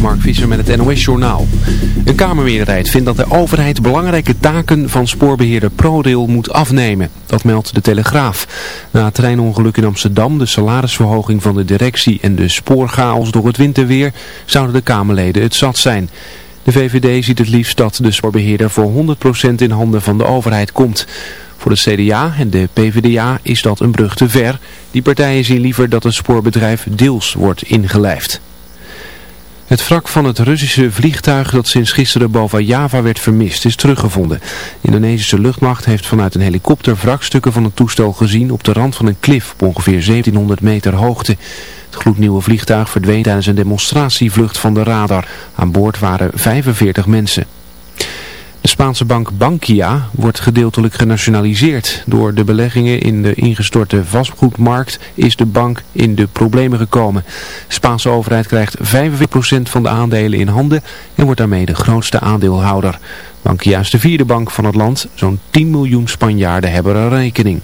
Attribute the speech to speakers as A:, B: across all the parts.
A: Mark Visser met het NOS Journaal. Een Kamermeerderheid vindt dat de overheid belangrijke taken van spoorbeheerder ProRail moet afnemen. Dat meldt de Telegraaf. Na het treinongeluk in Amsterdam, de salarisverhoging van de directie en de spoorchaos door het winterweer zouden de Kamerleden het zat zijn. De VVD ziet het liefst dat de spoorbeheerder voor 100% in handen van de overheid komt. Voor de CDA en de PvdA is dat een brug te ver. Die partijen zien liever dat het spoorbedrijf deels wordt ingelijfd. Het wrak van het Russische vliegtuig dat sinds gisteren boven Java werd vermist is teruggevonden. De Indonesische luchtmacht heeft vanuit een helikopter wrakstukken van het toestel gezien op de rand van een klif op ongeveer 1700 meter hoogte. Het gloednieuwe vliegtuig verdween tijdens een demonstratievlucht van de radar. Aan boord waren 45 mensen. De Spaanse bank Bankia wordt gedeeltelijk genationaliseerd. Door de beleggingen in de ingestorte vastgoedmarkt is de bank in de problemen gekomen. De Spaanse overheid krijgt 45% van de aandelen in handen en wordt daarmee de grootste aandeelhouder. Bankia is de vierde bank van het land. Zo'n 10 miljoen Spanjaarden hebben een rekening.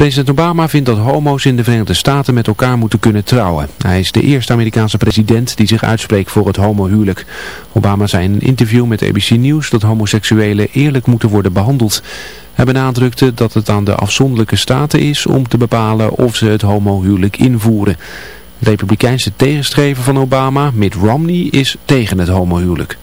A: President Obama vindt dat homo's in de Verenigde Staten met elkaar moeten kunnen trouwen. Hij is de eerste Amerikaanse president die zich uitspreekt voor het homohuwelijk. Obama zei in een interview met ABC News dat homoseksuelen eerlijk moeten worden behandeld. Hij benadrukte dat het aan de afzonderlijke staten is om te bepalen of ze het homohuwelijk invoeren. De republikeinse tegenstrever van Obama, Mitt Romney, is tegen het homohuwelijk.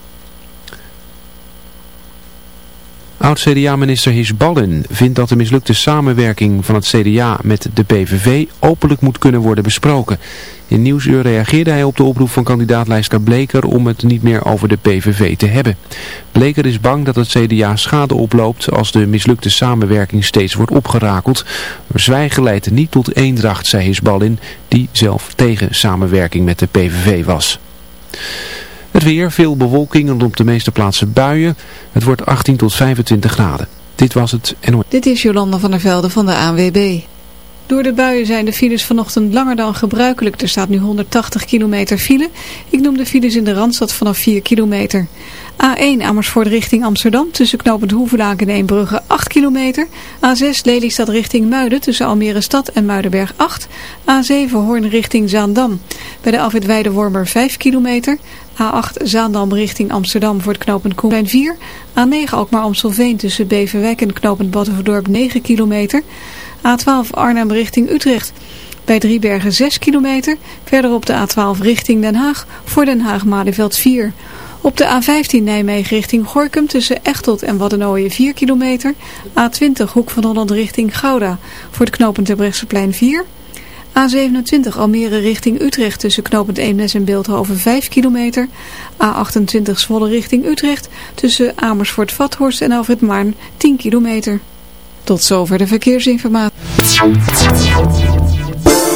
A: Oud-CDA-minister Hisballin vindt dat de mislukte samenwerking van het CDA met de PVV openlijk moet kunnen worden besproken. In Nieuwsuur reageerde hij op de oproep van kandidaatlijster Bleker om het niet meer over de PVV te hebben. Bleker is bang dat het CDA schade oploopt als de mislukte samenwerking steeds wordt opgerakeld. Zwijgen leidt niet tot eendracht, zei Hisballin, die zelf tegen samenwerking met de PVV was. Het weer, veel bewolking en op de meeste plaatsen buien. Het wordt 18 tot 25 graden. Dit was het NOS.
B: Dit is Jolanda van der Velde van de ANWB. Door de buien zijn de files vanochtend langer dan gebruikelijk. Er staat nu 180 kilometer file. Ik noem de files in de Randstad vanaf 4 kilometer. A1 Amersfoort richting Amsterdam tussen knooppunt Hoevelaak en Eembrugge 8 kilometer. A6 Lelystad richting Muiden tussen Almere Stad en Muidenberg 8. A7 Hoorn richting Zaandam. Bij de afwit Weidewormer 5 kilometer. A8 Zaandam richting Amsterdam voor het knooppunt Koenplein 4. A9 Alkmaar Amstelveen tussen Beverwijk en knooppunt Battenverdorp 9 kilometer. A12 Arnhem richting Utrecht. Bij Driebergen 6 kilometer. Verder op de A12 richting Den Haag voor Den Haag-Malieveld 4. Op de A15 Nijmegen richting Gorkum tussen Echtelt en Waddenooien 4 kilometer. A20 Hoek van Holland richting Gouda voor het knooppunt Terbrechtseplein 4. A27 Almere richting Utrecht tussen knooppunt Eemnes en Beeldhoven 5 kilometer. A28 Zwolle richting Utrecht tussen Amersfoort-Vathorst en Alfred Maarn 10 kilometer. Tot zover de verkeersinformatie.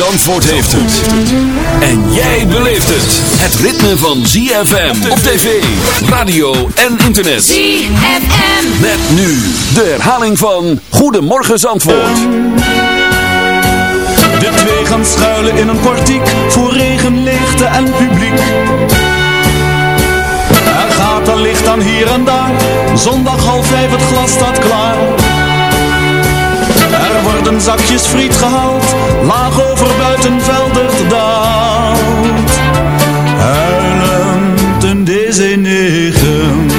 C: Zandvoort heeft het. En jij beleeft het. Het ritme van ZFM op tv, radio en internet.
D: ZFM.
C: Met nu de herhaling van Goedemorgen Zandvoort.
E: De twee gaan schuilen in een portiek voor regen, leegte en publiek. Er gaat een licht aan hier en daar, zondag half vijf het glas staat klaar. Worden zakjes friet gehaald, laag over buitenvelden gedaald. Huilend in deze negen.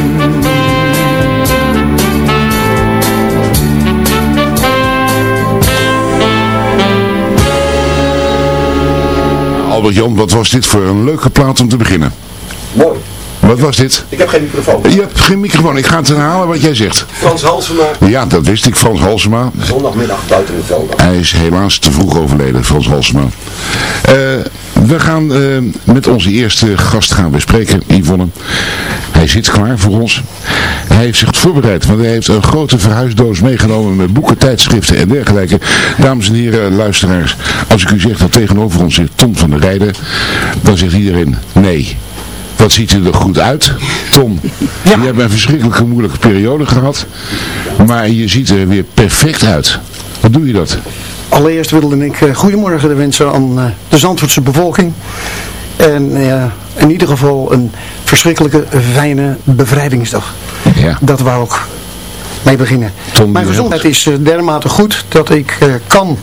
F: Albert-Jan, wat was dit voor een leuke plaat om te beginnen?
G: Mooi.
F: Wat was dit?
G: Ik heb geen microfoon.
F: Je hebt geen microfoon, ik ga het herhalen wat jij zegt.
G: Frans Halsema,
F: Ja, dat wist ik, Frans Halsema.
G: zondagmiddag buiten in velden.
F: Hij is helaas te vroeg overleden, Frans Halsema. Eh, we gaan eh, met onze eerste gast gaan bespreken, Yvonne. Hij zit klaar voor ons. Hij heeft zich voorbereid, want hij heeft een grote verhuisdoos meegenomen met boeken, tijdschriften en dergelijke. Dames en heren, luisteraars, als ik u zeg dat tegenover ons zit Tom van der Rijden, dan zegt iedereen nee. Wat ziet u er goed uit, Tom? Je hebt een verschrikkelijke moeilijke periode gehad, maar je ziet er weer perfect uit. Hoe doe je dat?
H: Allereerst wilde ik uh, goedemorgen wensen aan uh, de Zandvoortse bevolking. En uh, in ieder geval een verschrikkelijke fijne bevrijdingsdag.
F: Ja.
H: Dat wou ik mee beginnen.
F: Tom,
H: Mijn gezondheid
F: helpt.
H: is uh, dermate goed dat ik uh, kan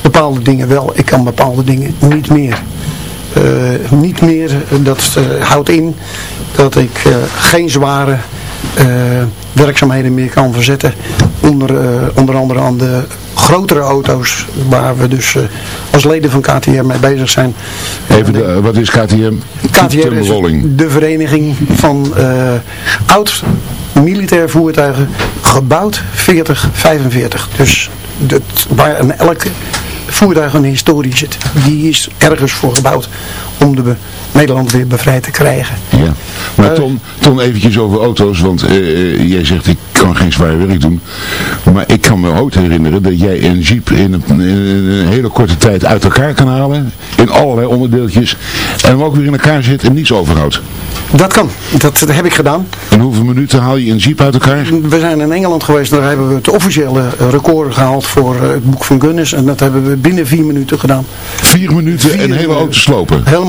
H: bepaalde dingen wel. Ik kan bepaalde dingen niet meer. Uh, niet meer, dat uh, houdt in dat ik geen zware werkzaamheden meer kan verzetten. Onder, onder andere aan de grotere auto's waar we dus als leden van KTM mee bezig zijn.
F: Even, de, wat is KTM?
H: KTM is de vereniging van oud militair voertuigen gebouwd 40-45. Dus het, waar een elke voertuig een historie zit. Die is ergens voor gebouwd om de Nederland weer bevrijd te krijgen.
F: Ja, maar Ton, ton eventjes over auto's, want uh, jij zegt ik kan geen zwaar werk doen. Maar ik kan me ook herinneren dat jij een jeep in een, in een, hele korte tijd uit elkaar kan halen. In allerlei onderdeeltjes. En hem ook weer in elkaar zit en niets overhoudt.
H: Dat kan. Dat, heb ik gedaan.
F: In hoeveel minuten haal je een jeep uit elkaar?
H: We zijn in Engeland geweest. Daar hebben we het officiële record gehaald voor het boek van Guinness. En dat hebben we binnen vier minuten gedaan.
F: Vier minuten vier en hele auto slopen?
H: Helemaal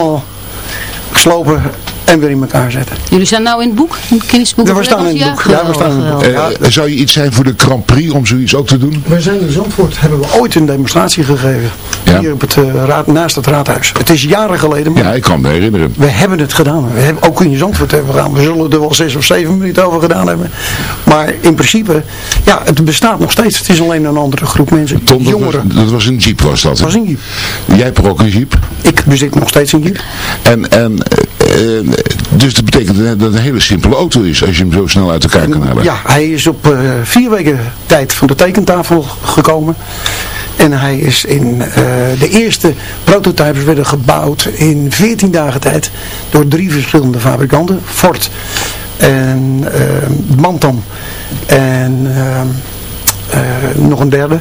H: slopen en weer in elkaar zetten.
I: Jullie staan nou in het boek? In het kennisboek?
H: Ja, we staan in het boek. Ja, we staan in het boek.
F: Uh, zou je iets zijn voor de Grand Prix om zoiets ook te doen?
H: We zijn in Zandvoort, hebben we ooit een demonstratie gegeven. Ja. Hier op het, uh, raad, naast het raadhuis. Het is jaren geleden. Maar
F: ja, ik kan me herinneren.
H: We hebben het gedaan. We hebben ook in Zandvoort hebben gedaan. We zullen er wel zes of zeven minuten over gedaan hebben. Maar in principe, ja, het bestaat nog steeds. Het is alleen een andere groep mensen.
F: Tom, dat
H: Jongeren.
F: Was, dat was een jeep was dat?
H: Dat was een jeep.
F: Jij hebt er ook een jeep?
H: Ik bezit nog steeds een jeep.
F: En, en uh, dus dat betekent dat het een hele simpele auto is als je hem zo snel uit elkaar kan halen.
H: Ja, hij is op uh, vier weken tijd van de tekentafel gekomen. En hij is in uh, de eerste prototypes werden gebouwd in 14 dagen tijd door drie verschillende fabrikanten. Ford en Bantam en nog een derde.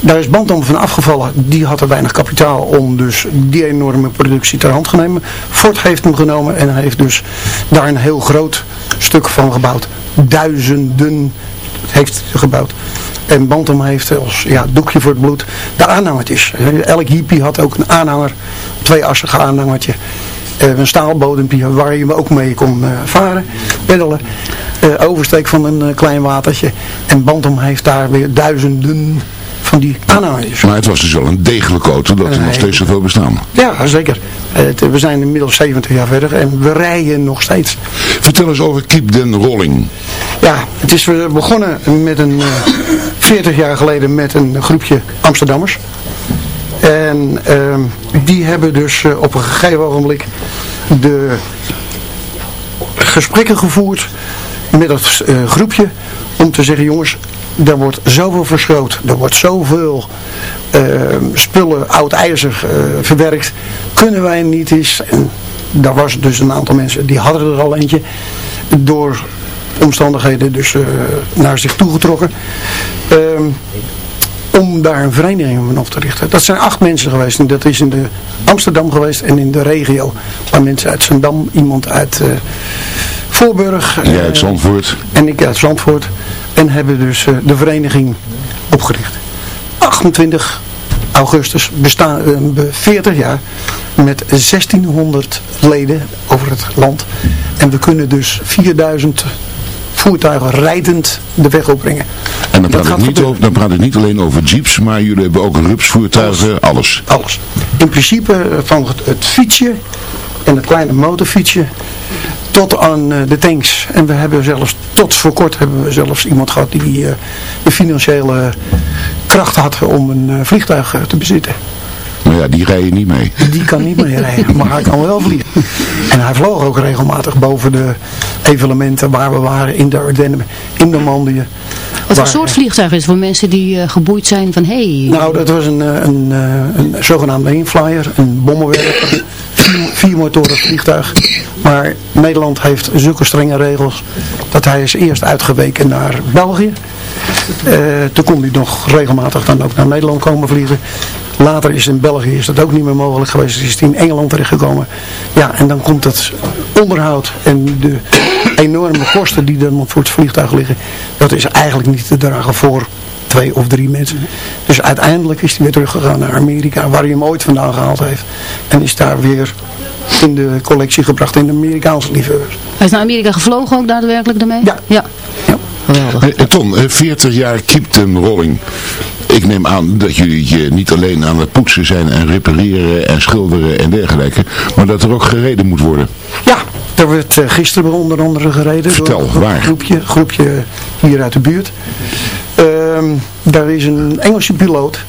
H: Daar is Bantam van afgevallen. Die had er weinig kapitaal om dus die enorme productie ter hand te nemen. Ford heeft hem genomen en heeft dus daar een heel groot stuk van gebouwd. Duizenden heeft gebouwd. En Bantam heeft als ja, doekje voor het bloed de aanhangertjes. Elk hippie had ook een aanhanger, tweeassige aanhangertje. Een staalbodempje waar je ook mee kon uh, varen, peddelen. Uh, oversteek van een klein watertje. En Bantam heeft daar weer duizenden van die aanhangers.
F: Maar het was dus wel een degelijke auto dat er nog steeds zoveel bestaan.
H: Ja, zeker. We zijn inmiddels 70 jaar verder en we rijden nog steeds.
F: Vertel eens over Keep Den Rolling.
H: Ja, het is begonnen met een uh, 40 jaar geleden met een groepje Amsterdammers. En uh, die hebben dus uh, op een gegeven ogenblik de gesprekken gevoerd met dat uh, groepje om te zeggen jongens, er wordt zoveel verschroot, er wordt zoveel uh, spullen, oud ijzer uh, verwerkt, kunnen wij niet eens, en daar was dus een aantal mensen, die hadden er al eentje, door omstandigheden dus uh, naar zich toegetrokken. om daar een vereniging van op te richten. Dat zijn acht mensen geweest. En dat is in de Amsterdam geweest en in de regio. Een paar mensen uit Zandam, iemand uit uh, Voorburg.
F: Jij uit Zandvoort.
H: En ik uit Zandvoort. En hebben dus de vereniging opgericht. 28 augustus bestaan uh, 40 jaar met 1600 leden over het land. En we kunnen dus 4000 voertuigen rijdend de weg opbrengen.
F: En dan praat, ik niet, over, dan praat niet alleen over jeeps, maar jullie hebben ook rupsvoertuigen, alles.
H: Alles. In principe van het, het fietsje en het kleine motorfietsje tot aan uh, de tanks. En we hebben zelfs, tot voor kort hebben we zelfs iemand gehad die uh, de financiële kracht had om een uh, vliegtuig te bezitten.
F: Maar ja, die rij je niet mee.
H: Die kan niet mee rijden, maar hij kan wel vliegen. En hij vloog ook regelmatig boven de evenementen waar we waren in de Ardennen, in Normandië.
I: Wat voor soort vliegtuig is voor mensen die uh, geboeid zijn van hé?
H: Hey. Nou, dat was een, een, een, een zogenaamde inflyer, een bommenwerper, vier, vier motoren vliegtuig. Maar Nederland heeft zulke strenge regels dat hij is eerst uitgeweken naar België. Uh, toen kon hij nog regelmatig dan ook naar Nederland komen vliegen. Later is in België is dat ook niet meer mogelijk geweest. Is hij in Engeland terechtgekomen. Ja, en dan komt het onderhoud en de enorme kosten die dan voor het vliegtuig liggen. Dat is eigenlijk niet te dragen voor twee of drie mensen. Dus uiteindelijk is hij weer teruggegaan naar Amerika, waar hij hem ooit vandaan gehaald heeft. En is daar weer in de collectie gebracht in de Amerikaanse liefhebbers.
I: Hij is naar Amerika gevlogen ook daadwerkelijk daarmee?
H: Ja.
I: ja. ja.
F: Geweldig. Hey, Ton, 40 jaar keep them rolling. Ik neem aan dat jullie niet alleen aan het poetsen zijn en repareren en schilderen en dergelijke, maar dat er ook gereden moet worden.
H: Ja, er werd gisteren onder andere gereden.
F: Vertel,
H: door
F: waar?
H: Een groepje, groepje hier uit de buurt. Um, daar is een Engelse piloot.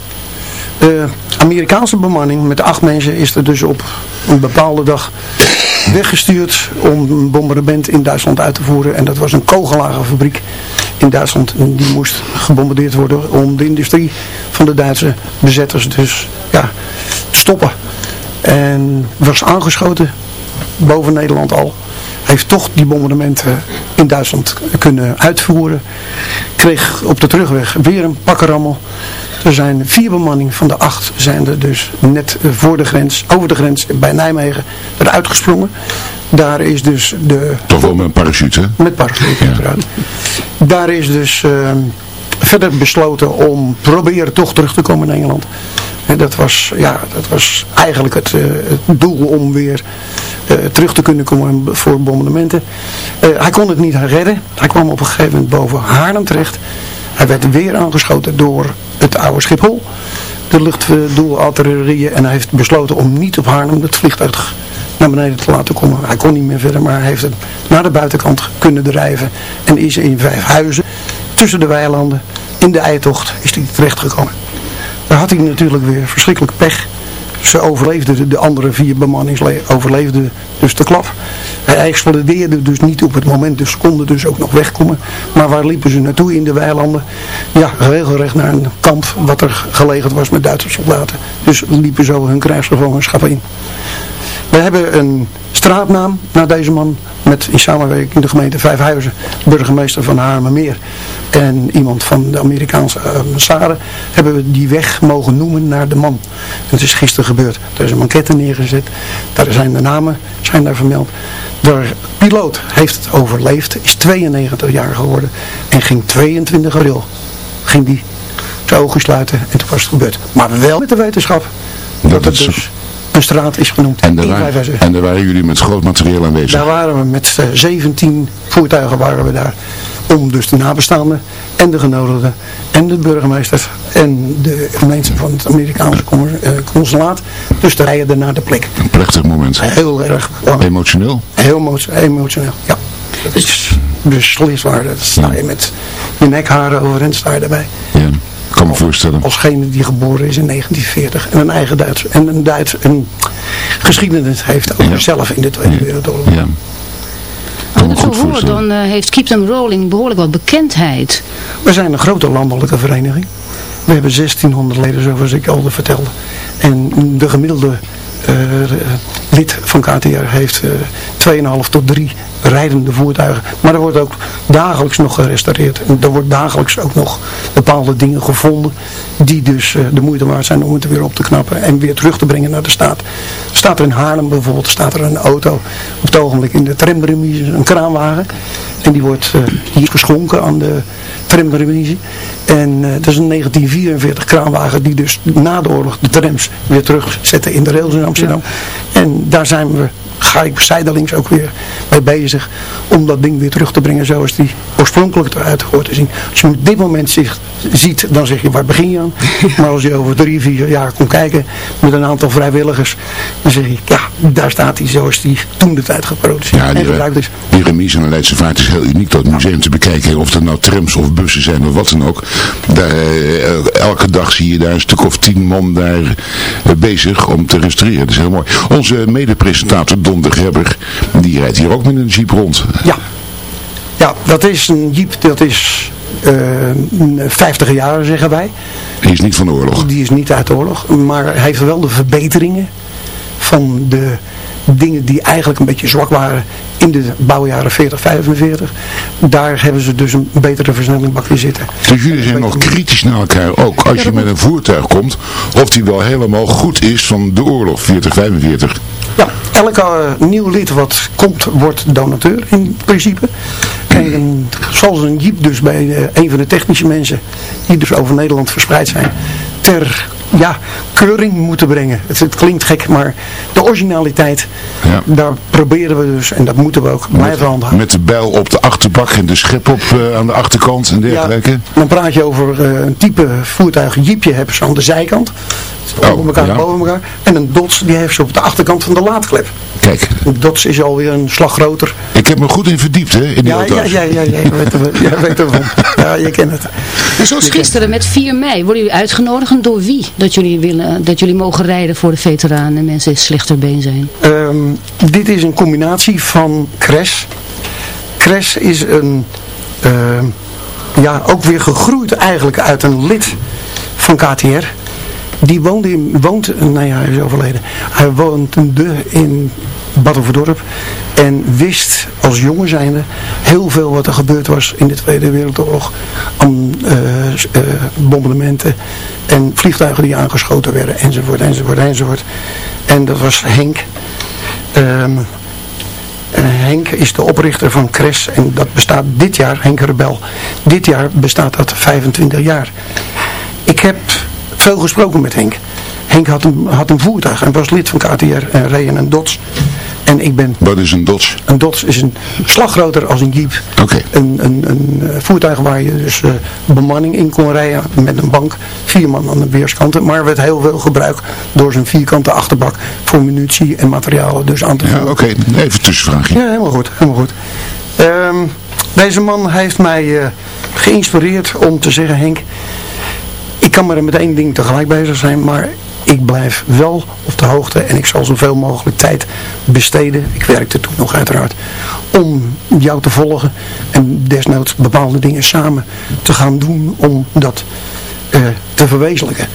H: Uh, Amerikaanse bemanning met acht mensen is er dus op een bepaalde dag weggestuurd om een bombardement in Duitsland uit te voeren. En dat was een kogelagenfabriek in Duitsland. Die moest gebombardeerd worden om de industrie van de Duitse bezetters dus ja, te stoppen. En was aangeschoten boven Nederland al. Heeft toch die bombardementen in Duitsland kunnen uitvoeren. Kreeg op de terugweg weer een pakkenrammel. Er zijn vier bemanning van de acht zijn er dus net voor de grens, over de grens bij Nijmegen eruit gesprongen. Daar is dus de...
F: Toch wel met een parachute, hè?
H: Met parachute, ja. Daar is dus uh, verder besloten om proberen toch terug te komen in Engeland. En dat was, ja, dat was eigenlijk het, uh, het doel om weer uh, terug te kunnen komen voor bombardementen. Uh, hij kon het niet redden. Hij kwam op een gegeven moment boven Haarlem terecht. Hij werd weer aangeschoten door het oude Schiphol. De luchtdoelartillerieën. En hij heeft besloten om niet op Haarlem het vliegtuig naar beneden te laten komen. Hij kon niet meer verder, maar hij heeft het naar de buitenkant kunnen drijven. En is in vijf huizen, tussen de weilanden, in de eitocht, is hij terechtgekomen. Daar had hij natuurlijk weer verschrikkelijk pech. Ze overleefden, de andere vier bemannings overleefden dus de klap. Hij explodeerde dus niet op het moment, dus konden dus ook nog wegkomen. Maar waar liepen ze naartoe in de weilanden? Ja, regelrecht naar een kamp wat er gelegerd was met Duitse soldaten. Dus liepen zo hun krijgsgevangenschap in. We hebben een straatnaam naar deze man met in samenwerking de gemeente Vijfhuizen, burgemeester van Haarlemmermeer en iemand van de Amerikaanse ambassade hebben we die weg mogen noemen naar de man. Het is gisteren gebeurd. Er is een manquette neergezet, daar zijn de namen zijn daar vermeld. De piloot heeft het overleefd, is 92 jaar geworden en ging 22 april ging die zijn ogen sluiten en toen was het gebeurd. Maar wel met de wetenschap dat, dat het dus een straat is genoemd.
F: En daar, waren, en daar waren jullie met groot materieel aanwezig?
H: Daar waren we met uh, 17 voertuigen waren we daar. Om dus de nabestaanden en de genodigden en de burgemeester en de mensen van het Amerikaanse uh, consulaat. Dus te rijden naar de plek.
F: Een plechtig moment.
H: Heel erg.
F: Emotioneel?
H: Heel emotioneel, ja. Dat is beslisswaarde. Dat sta je met je nekharen overeind sta je erbij.
F: Ja kan me voorstellen.
H: Alsgene die geboren is in 1940 en een eigen Duits en een Duits een geschiedenis heeft over ja. zelf in de Tweede Wereldoorlog.
F: Ja.
I: Als ik zo hoor, dan uh, heeft Keep Them Rolling behoorlijk wat bekendheid.
H: We zijn een grote landelijke vereniging. We hebben 1600 leden, zoals ik al vertelde. En de gemiddelde uh, lid van KTR heeft uh, 2,5 tot 3 rijdende voertuigen. Maar er wordt ook dagelijks nog gerestaureerd. En er wordt dagelijks ook nog bepaalde dingen gevonden die dus uh, de moeite waard zijn om het weer op te knappen en weer terug te brengen naar de staat. Staat er in Haarlem bijvoorbeeld, staat er een auto op het ogenblik in de tramremise, een kraanwagen. En die wordt uh, hier geschonken aan de tramremise. En dat is een 1944 kraanwagen die dus na de oorlog de trams weer terugzetten in de rails in Amsterdam. Ja. En daar zijn we ga ik zijdelings ook weer mee bezig om dat ding weer terug te brengen zoals die oorspronkelijk eruit hoort te zien. Als je op dit moment zich, ziet, dan zeg je waar begin je aan? Maar als je over drie, vier jaar komt kijken met een aantal vrijwilligers, dan zeg je ja, daar staat hij zoals die toen de tijd geproduceerd
F: ja, die, en gebruikt is. Die remise aan de Leidse Vaart is heel uniek dat museum te bekijken. Of er nou trams of bussen zijn of wat dan ook. Daar, uh, elke dag zie je daar een stuk of tien man daar uh, bezig om te restaureren. Dat is heel mooi. Onze medepresentator Don de Grebber, die rijdt hier ook met een jeep rond.
H: Ja, ja dat is een jeep, dat is uh, 50 jaar zeggen wij.
F: Die is niet van de oorlog?
H: Die is niet uit de oorlog, maar hij heeft wel de verbeteringen van de dingen die eigenlijk een beetje zwak waren in de bouwjaren 40, 45. Daar hebben ze dus een betere versnellingbak in zitten.
F: Dus jullie zijn nog kritisch naar elkaar ook. Als je met een voertuig komt, of die wel helemaal goed is van de oorlog 40, 45.
H: Ja, elke uh, nieuw lid wat komt, wordt donateur in principe. Een, zoals een jeep dus bij uh, een van de technische mensen, die dus over Nederland verspreid zijn, ter ja, keuring moeten brengen. Het, het, klinkt gek, maar de originaliteit, ja. daar proberen we dus, en dat moeten we ook blijven handhaven.
F: Met de bijl op de achterbak en de schep op uh, aan de achterkant en dergelijke. Ja,
H: dan praat je over uh, een type voertuig, een jeepje hebben ze aan de zijkant. Oh, boven elkaar, ja. boven elkaar. En een dots, die heeft ze op de achterkant van de laadklep.
F: Kijk.
H: Een dots is alweer een slag groter.
F: Ik heb me goed in verdiept, hè, in die
H: ja, ja, ja, ja, ja, jij weet, er, ervan. Ja, je kent het.
I: En zoals gisteren met 4 mei, worden jullie uitgenodigd en door wie? Dat jullie, willen, dat jullie mogen rijden voor de veteranen en mensen die slechter been zijn?
H: Um, dit is een combinatie van CRES. CRES is een, uh, ja, ook weer gegroeid eigenlijk uit een lid van KTR. Die woonde in, woont, nou ja, hij is overleden. Hij woonde in Badhoevedorp en wist als jongen zijnde heel veel wat er gebeurd was in de Tweede Wereldoorlog. Aan uh, uh, bombardementen en vliegtuigen die aangeschoten werden enzovoort enzovoort enzovoort. En dat was Henk. Um, Henk is de oprichter van Cres en dat bestaat dit jaar, Henk Rebel. Dit jaar bestaat dat 25 jaar. Ik heb veel gesproken met Henk. Henk had een, had een voertuig en was lid van KTR en reed in een Dodge. En ik ben...
F: Wat is een Dodge?
H: Een Dodge is een slag groter als een Jeep.
F: Oké. Okay.
H: Een, een, een voertuig waar je dus uh, bemanning in kon rijden met een bank. Vier man aan de weerskanten. Maar werd heel veel gebruikt door zijn vierkante achterbak voor munitie en materialen dus aan te
F: vullen. Ja, oké. Okay. Even tussenvraagje.
H: Ja, helemaal goed. Helemaal goed. Um, deze man heeft mij uh, geïnspireerd om te zeggen, Henk, kan maar met één ding tegelijk bezig zijn, maar ik blijf wel op de hoogte en ik zal zoveel mogelijk tijd besteden, ik werkte toen nog uiteraard, om jou te volgen en desnoods bepaalde dingen samen te gaan doen om dat uh, te verwezenlijken.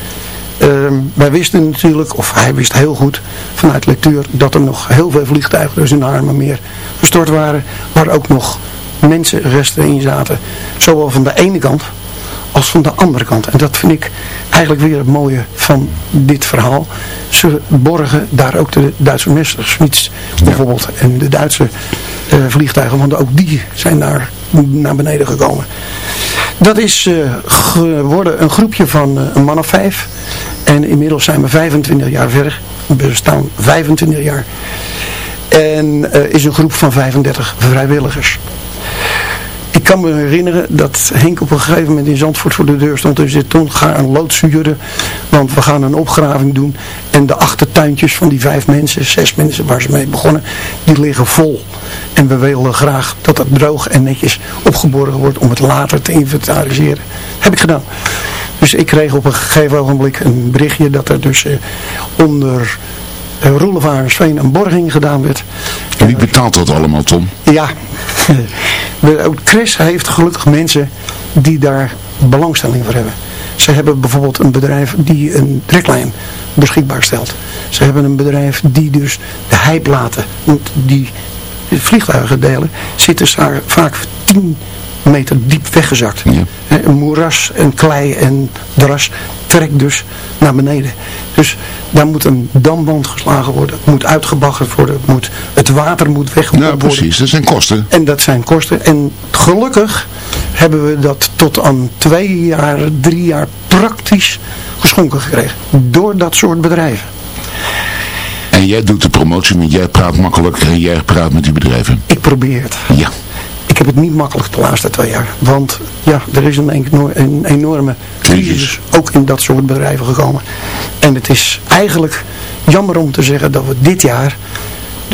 H: Uh, wij wisten natuurlijk, of hij wist heel goed vanuit lectuur, dat er nog heel veel vliegtuigen dus in de Armenmeer gestort waren, waar ook nog mensenresten in zaten. Zowel van de ene kant als van de andere kant. En dat vind ik eigenlijk weer het mooie van dit verhaal. Ze borgen daar ook de Duitse Messerschmitts bijvoorbeeld. En de Duitse uh, vliegtuigen, want ook die zijn daar naar beneden gekomen. Dat is uh, geworden een groepje van uh, een man of vijf. En inmiddels zijn we 25 jaar verder. We bestaan 25 jaar. En is een groep van 35 vrijwilligers. Kan me herinneren dat Henk op een gegeven moment in Zandvoort voor de deur stond en zei, toen ga een lood want we gaan een opgraving doen. En de achtertuintjes van die vijf mensen, zes mensen waar ze mee begonnen, die liggen vol. En we willen graag dat dat droog en netjes opgeborgen wordt om het later te inventariseren. Heb ik gedaan. Dus ik kreeg op een gegeven ogenblik een berichtje dat er dus eh, onder uh, Roelevarensveen een borging gedaan werd.
F: En wie betaalt dat allemaal, Tom?
H: Ja, Chris heeft gelukkig mensen die daar belangstelling voor hebben. Ze hebben bijvoorbeeld een bedrijf die een treklijn beschikbaar stelt. Ze hebben een bedrijf die dus de heiplaten, want die vliegtuigen delen, zitten daar vaak 10 meter diep weggezakt. Een moeras en klei en dras trekt dus naar beneden. Dus daar moet een damwand geslagen worden, het moet uitgebaggerd worden, het, moet, het water moet weg
F: Nou, precies. Dat zijn kosten.
H: En dat zijn kosten. En gelukkig hebben we dat tot aan twee jaar, drie jaar praktisch geschonken gekregen. Door dat soort bedrijven.
F: En jij doet de promotie, want jij praat makkelijk en jij praat met die bedrijven.
H: Ik probeer het.
F: Ja.
H: Ik heb het niet makkelijk de laatste twee jaar. Want ja, er is een, een enorme crisis ook in dat soort bedrijven gekomen. En het is eigenlijk jammer om te zeggen dat we dit jaar,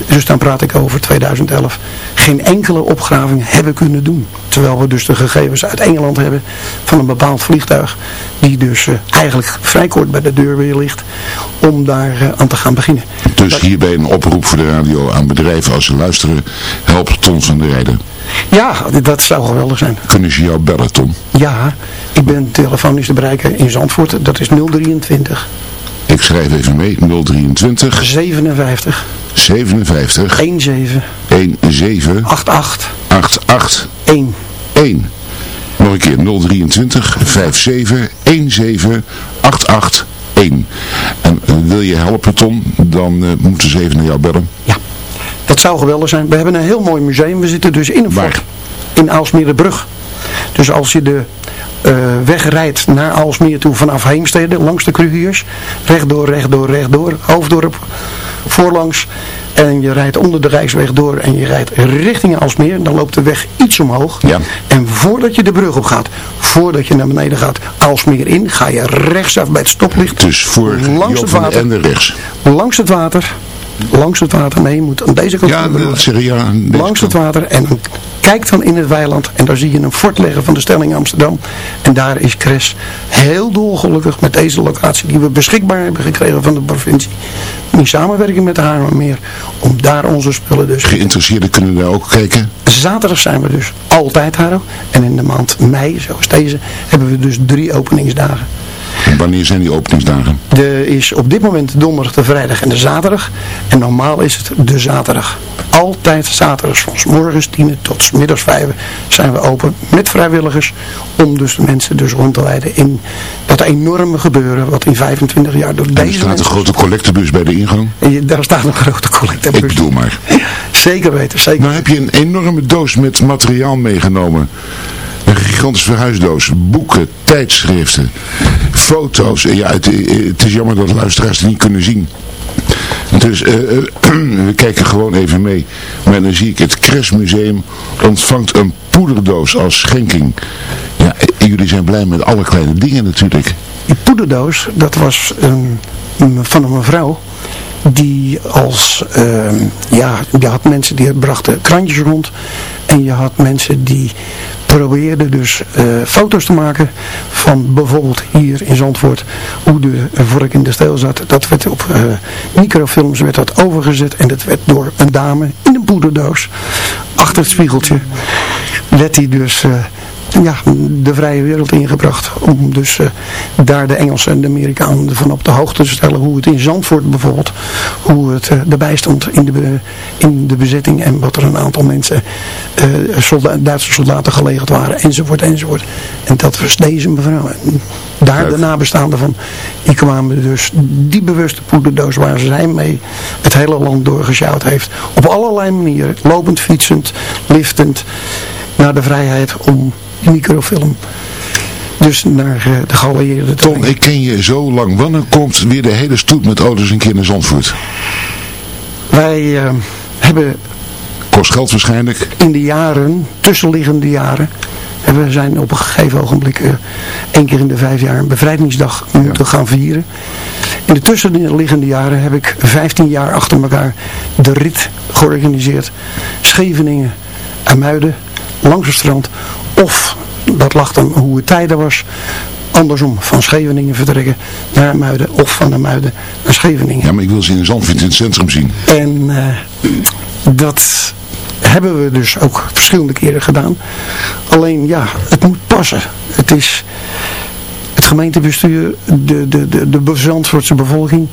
H: dus dan praat ik over 2011, geen enkele opgraving hebben kunnen doen. Terwijl we dus de gegevens uit Engeland hebben van een bepaald vliegtuig. Die dus eh, eigenlijk vrij kort bij de deur weer ligt om daar eh, aan te gaan beginnen.
F: Dus hierbij een oproep voor de radio aan bedrijven als ze luisteren. Help Ton van der Rijden.
H: Ja, dat zou geweldig zijn.
F: Kunnen ze jou bellen, Ton?
H: Ja, ik ben telefonisch te bereiken in Zandvoort. Dat is 023
F: Ik schrijf even mee. 023
H: 57
F: 57
H: 17
F: 17
H: 88
F: 88
H: 1.
F: 1. Nog een keer 023 57 17 88 1. En eh, wil je helpen, Ton, dan eh, moeten ze even naar jou bellen.
H: Dat zou geweldig zijn. We hebben een heel mooi museum. We zitten dus in een fort. In Aalsmeerderbrug. Dus als je de eh, weg rijdt naar Aalsmeer toe vanaf Heemstede, langs de Krugiers. Rechtdoor, rechtdoor, rechtdoor. Hoofddorp voorlangs. En je rijdt onder de Rijksweg door en je rijdt richting Aalsmeer. Dan loopt de weg iets omhoog.
F: Ja.
H: En voordat je de brug op gaat, voordat je naar beneden gaat, Aalsmeer in, ga je rechtsaf bij het stoplicht.
F: Dus voor
H: langs het water.
F: Ende rechts.
H: Langs het water. Langs het water. Nee, je moet aan deze kant
F: Ja,
H: de
F: zeg ja. deze
H: Langs het water. En dan kijk dan in het weiland. En daar zie je een fort liggen van de stelling Amsterdam. En daar is Cres heel dolgelukkig met deze locatie die we beschikbaar hebben gekregen van de provincie. In samenwerking met de Haarlemmermeer. Om daar onze spullen dus...
F: Geïnteresseerden kunnen daar ook kijken.
H: Zaterdag zijn we dus altijd Haro. En in de maand mei, zoals deze, hebben we dus drie openingsdagen.
F: En wanneer zijn die openingsdagen?
H: Er is op dit moment de donderdag, de vrijdag en de zaterdag. En normaal is het de zaterdag. Altijd zaterdags van morgens 10 tot middags 5 zijn we open met vrijwilligers. Om dus de mensen dus rond te leiden in dat enorme gebeuren wat in 25 jaar door
F: En er
H: deze
F: staat een grote collectebus bij de ingang.
H: En je- Daar staat een grote collectebus.
F: Ik bedoel maar.
H: Zeker weten, zeker.
F: Nou heb je een enorme doos met materiaal meegenomen. Een gigantische verhuisdoos. Boeken, tijdschriften, foto's. Ja, het, het is jammer dat luisteraars het niet kunnen zien. Dus eh, eh, we kijken gewoon even mee. Maar dan zie ik het Kresmuseum ontvangt een poederdoos als schenking. Ja, en jullie zijn blij met alle kleine dingen natuurlijk.
H: Die poederdoos, dat was van een mevrouw die als, ehm, ja, je had mensen die brachten krantjes rond en je had mensen die probeerden dus eh, foto's te maken van bijvoorbeeld hier in Zandvoort hoe de vork in de steel zat. Dat werd op eh, microfilms werd dat overgezet en dat werd door een dame in een poederdoos achter het spiegeltje werd die dus eh, ja, de vrije wereld ingebracht. Om dus eh, daar de Engelsen en de Amerikanen van op de hoogte te stellen hoe het in Zandvoort bijvoorbeeld, hoe het erbij stond in de, in de bezetting en wat er een aantal mensen, eh, solda- Duitse soldaten gelegerd waren enzovoort enzovoort. En dat was deze mevrouw. En daar de nabestaanden van, die kwamen dus die bewuste poederdoos waar zij mee het hele land doorgesjouwd heeft. Op allerlei manieren, lopend, fietsend, liftend, naar de vrijheid om die microfilm dus naar eh, de geallieerden te
F: Tom, ik ken je zo lang. Wanneer komt weer de hele stoet met auto's een keer naar Zandvoort?
H: Wij eh, hebben
F: Kost geld waarschijnlijk.
H: in de jaren, tussenliggende jaren, en we zijn op een gegeven ogenblik eh, één keer in de vijf jaar een bevrijdingsdag moeten gaan vieren. In de tussenliggende jaren heb ik 15 jaar achter elkaar de rit georganiseerd. Scheveningen, Amuiden, langs het strand. Of, dat lag dan hoe het tijden was, andersom van Scheveningen vertrekken naar Muiden of van de Muiden naar Scheveningen.
F: Ja, maar ik wil ze in Zandvoort in het centrum zien.
H: En eh, dat hebben we dus ook verschillende keren gedaan. Alleen ja, het moet passen. Het is... Gemeentebestuur, de, de, de, de Zandvoortse bevolking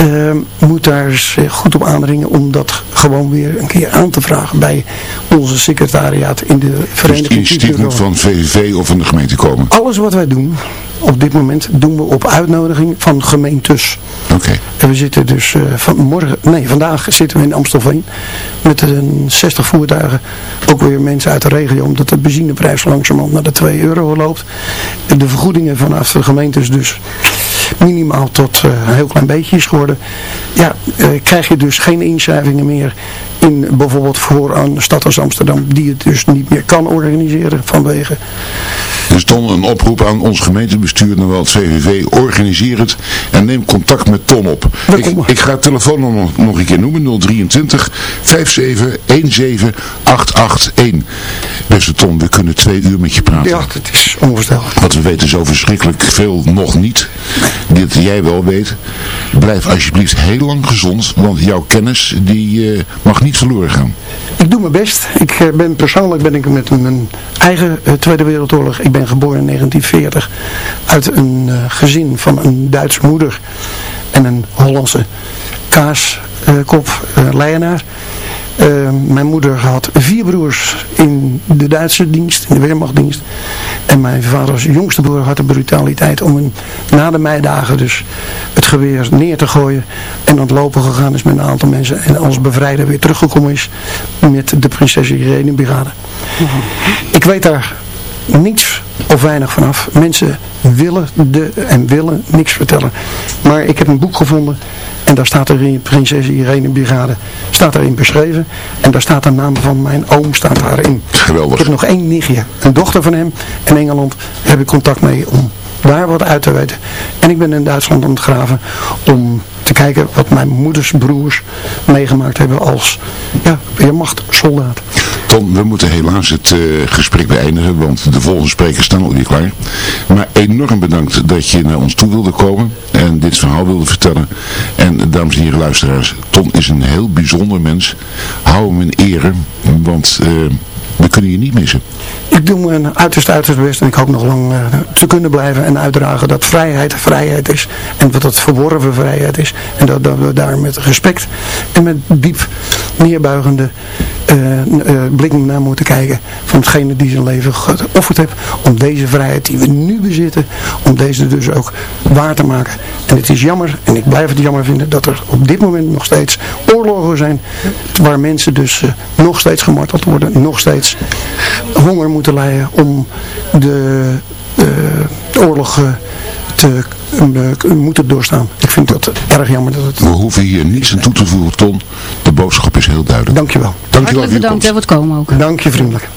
H: uh, moet daar eens eh, goed op aandringen om dat gewoon weer een keer aan te vragen bij onze secretariaat in de
F: Dus het
H: Vereniging
F: initiatief moet van VVV of van de gemeente komen.
H: Alles wat wij doen, op dit moment, doen we op uitnodiging van gemeentes.
F: Oké.
H: En we zitten dus uh, van morgen, nee, vandaag zitten we in Amstelveen met een 60 voertuigen. Ook weer mensen uit de regio, omdat de benzineprijs langzamerhand naar de 2 euro loopt. En de vergoedingen vanaf de gemeentes dus minimaal tot uh, een heel klein beetje is geworden. Ja, uh, krijg je dus geen inschrijvingen meer in bijvoorbeeld voor een stad als Amsterdam, die het dus niet meer kan organiseren vanwege...
F: Dus dan een oproep aan ons gemeentebestuur, dan wel het VVV, organiseer het en neem contact met Ton op. Ik, ik, ga het telefoonnummer nog, nog een keer noemen, 023 57 17 881. Beste Ton, we kunnen twee uur met je praten.
H: Ja, het is onvoorstelbaar.
F: Want we weten zo verschrikkelijk veel nog niet. Dit jij wel weet. Blijf alsjeblieft heel lang gezond, want jouw kennis die uh, mag niet verloren gaan.
H: Ik doe mijn best. Ik uh, ben persoonlijk ben ik met mijn eigen uh, Tweede Wereldoorlog. Ik ben geboren in 1940 uit een gezin van een Duitse moeder en een Hollandse kaaskop leienaar. Uh, mijn moeder had vier broers in de Duitse dienst, in de Weermachtdienst. En mijn vaders jongste broer had de brutaliteit om een, na de meidagen dus het geweer neer te gooien. En aan het lopen gegaan is met een aantal mensen. En als bevrijder weer teruggekomen is met de prinses Irene Brigade. Ik weet daar niets of weinig vanaf. Mensen willen de, en willen niks vertellen. Maar ik heb een boek gevonden en daar staat er in Prinses Irene Brigade staat erin beschreven. En daar staat de naam van mijn oom staat daarin.
F: Geweldig.
H: Ik heb nog één nichtje, een dochter van hem. In Engeland heb ik contact mee om daar wat uit te weten. En ik ben in Duitsland aan het graven om te kijken wat mijn moeders broers meegemaakt hebben als ja, weermachtsoldaat.
F: Tom, we moeten helaas het uh, gesprek beëindigen, want de volgende sprekers staan alweer klaar. Maar enorm bedankt dat je naar ons toe wilde komen en dit verhaal wilde vertellen. En dames en heren luisteraars, Tom is een heel bijzonder mens. Hou hem in ere, want... Uh, we kunnen je niet missen.
H: Ik doe mijn uiterst uiterst best en ik hoop nog lang uh, te kunnen blijven en uitdragen dat vrijheid vrijheid is. En dat het verworven vrijheid is. En dat, dat we daar met respect en met diep neerbuigende uh, blik naar moeten kijken van hetgene die zijn leven geofferd heeft om deze vrijheid die we nu bezitten, om deze dus ook waar te maken. En het is jammer, en ik blijf het jammer vinden, dat er op dit moment nog steeds oorlogen zijn waar mensen dus nog steeds gemarteld worden, nog steeds honger moeten lijden om de oorlog te uh, moeten doorstaan. Ik vind dat erg jammer dat het...
F: We hoeven hier niets aan toe te voegen, Ton. De boodschap is heel duidelijk.
H: Dankjewel.
I: Dankjewel Hartelijk bedankt voor het komen ook.
H: Dank je vriendelijk.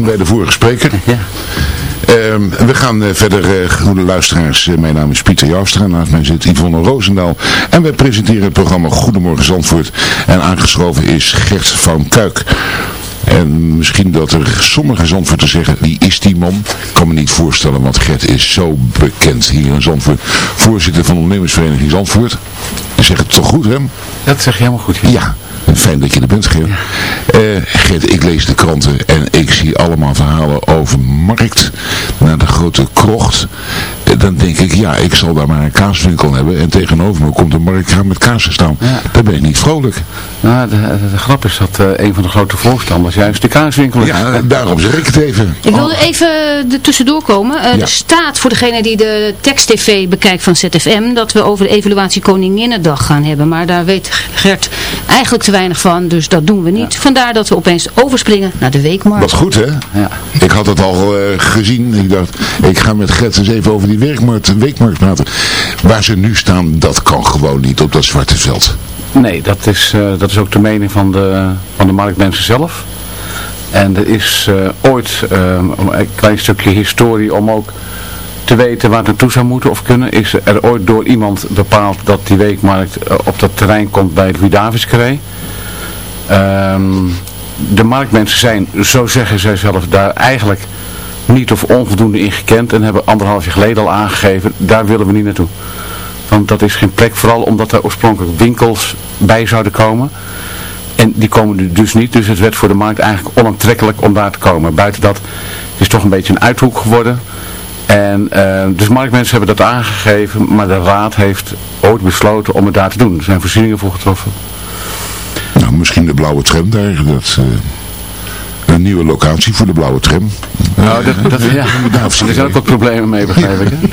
F: Bij de vorige spreker.
J: Ja.
F: Ehm, we gaan eh, verder, uh, goede luisteraars. Uh, mijn naam is Pieter Joustra, naast mij zit Yvonne Roosendaal. En wij presenteren het programma Goedemorgen Zandvoort. En aangeschoven is Gert van Kuik. En misschien dat er sommige Zandvoorters zeggen, wie is die man? Ik kan me niet voorstellen, want Gert is zo bekend hier in Zandvoort. Voorzitter van de ondernemersvereniging Zandvoort. Je zegt het toch goed, hè?
J: Dat zeg je helemaal goed.
F: Ja. ja. Fijn dat je er bent, Gert. Ja. Uh, Gert, ik lees de kranten en ik zie allemaal verhalen over markt naar de grote krocht. Uh, dan denk ik, ja, ik zal daar maar een kaaswinkel hebben. En tegenover me komt een markt met kaas staan. Ja. Dan ben je niet vrolijk.
J: Nou, de, de, de grap is dat uh, een van de grote voorstanders juist de kaaswinkel is.
F: Ja, daarom zeg ik het even.
I: Ik wilde oh. even er tussendoor komen. Ja. Er staat voor degene die de tekst-tv bekijkt van ZFM, dat we over de evaluatie Koninginnedag gaan hebben. Maar daar weet Gert eigenlijk te weinig van, dus dat doen we niet. Ja. Vandaar dat we opeens overspringen naar de weekmarkt.
F: Wat goed hè?
J: Ja.
F: Ik had het al uh, gezien. Ik dacht, ik ga met Gert eens even over die weekmarkt, weekmarkt praten. Waar ze nu staan, dat kan gewoon niet op dat zwarte veld.
J: Nee, dat is, uh, dat is ook de mening van de, van de marktmensen zelf. En er is uh, ooit een klein stukje historie om ook te weten waar het naartoe zou moeten of kunnen, is er ooit door iemand bepaald dat die weekmarkt op dat terrein komt bij Louis um, de marktmensen zijn, zo zeggen zij zelf, daar eigenlijk niet of onvoldoende in gekend en hebben anderhalf jaar geleden al aangegeven, daar willen we niet naartoe. Want dat is geen plek, vooral omdat er oorspronkelijk winkels bij zouden komen. En die komen er dus niet, dus het werd voor de markt eigenlijk onaantrekkelijk om daar te komen. Buiten dat is toch een beetje een uithoek geworden. En uh, dus marktmensen hebben dat aangegeven, maar de raad heeft ooit besloten om het daar te doen. Er zijn voorzieningen voor getroffen.
F: Nou, misschien de blauwe tram daar, dat... Uh een nieuwe locatie voor de blauwe tram.
J: Nou, dat, dat, ja, daar zijn ook wat problemen mee, begrijp ik. Hè?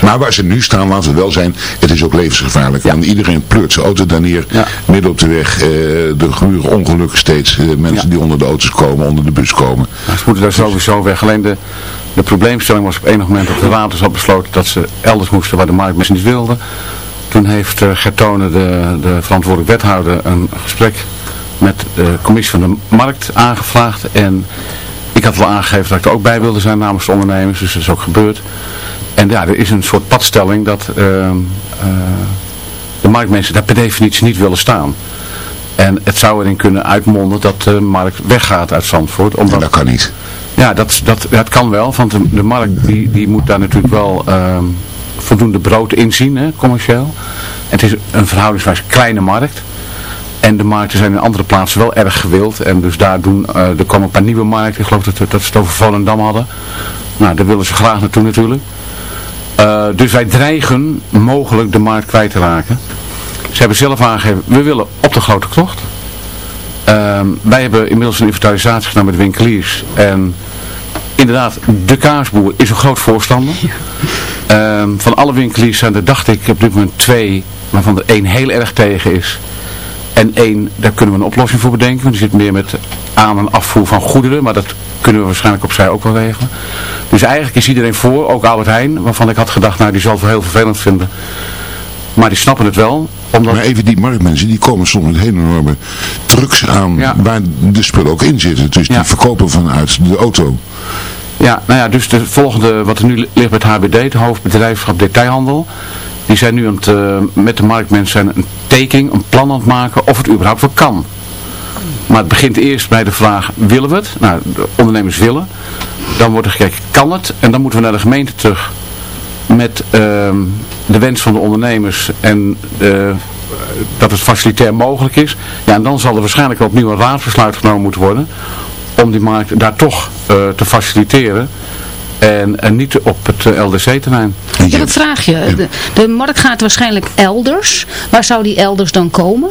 F: Maar waar ze nu staan, laten we wel zijn, het is ook levensgevaarlijk. Ja. Want iedereen pleurt zijn auto daar neer, ja. midden op de weg. Uh, de gebeuren ongelukken steeds. Uh, mensen ja. die onder de auto's komen, onder de bus komen.
J: Ze moeten daar sowieso weg. Alleen de, de probleemstelling was op enig moment dat de had besloten dat ze elders moesten waar de marktmensen niet wilden. Toen heeft uh, Gertone, de, de verantwoordelijk wethouder, een gesprek met de commissie van de markt aangevraagd. En ik had wel aangegeven dat ik er ook bij wilde zijn namens de ondernemers, dus dat is ook gebeurd. En ja, er is een soort padstelling dat uh, uh, de marktmensen daar per definitie niet willen staan. En het zou erin kunnen uitmonden dat de markt weggaat uit Zandvoort.
F: Omdat, en dat kan niet.
J: Ja, dat, dat, dat kan wel, want de, de markt die, die moet daar natuurlijk wel uh, voldoende brood inzien, hè, commercieel. En het is een verhoudingswijs kleine markt. En de markten zijn in andere plaatsen wel erg gewild. En dus daar doen, uh, er komen een paar nieuwe markten. Ik geloof dat, dat ze het over Volendam hadden. Nou, daar willen ze graag naartoe natuurlijk. Uh, dus wij dreigen mogelijk de markt kwijt te raken. Ze hebben zelf aangegeven, we willen op de grote krocht. Uh, wij hebben inmiddels een inventarisatie gedaan met winkeliers. En inderdaad, de kaasboer is een groot voorstander. Ja. Uh, van alle winkeliers zijn er, dacht ik, op dit moment twee, waarvan er één heel erg tegen is. En één, daar kunnen we een oplossing voor bedenken. Want die zit meer met aan- en afvoer van goederen. Maar dat kunnen we waarschijnlijk opzij ook wel regelen. Dus eigenlijk is iedereen voor, ook Albert Heijn. Waarvan ik had gedacht, nou die zal het wel heel vervelend vinden. Maar die snappen het wel. Omdat...
F: Maar even die marktmensen, die komen soms met hele enorme trucks aan. Ja. Waar de spullen ook in zitten. Dus die ja. verkopen vanuit de auto.
J: Ja, nou ja, dus de volgende, wat er nu ligt bij het HBD, het hoofdbedrijfschap detailhandel. Die zijn nu aan het, uh, met de marktmensen een tekening, een plan aan het maken of het überhaupt wel kan. Maar het begint eerst bij de vraag, willen we het? Nou, de ondernemers willen. Dan wordt er gekeken, kan het? En dan moeten we naar de gemeente terug met uh, de wens van de ondernemers en uh, dat het facilitair mogelijk is. Ja, en dan zal er waarschijnlijk opnieuw een raadsbesluit genomen moeten worden om die markt daar toch uh, te faciliteren. En, en niet op het uh, LDC-terrein.
I: Ik heb een vraagje. De, de markt gaat waarschijnlijk elders. Waar zou die elders dan komen?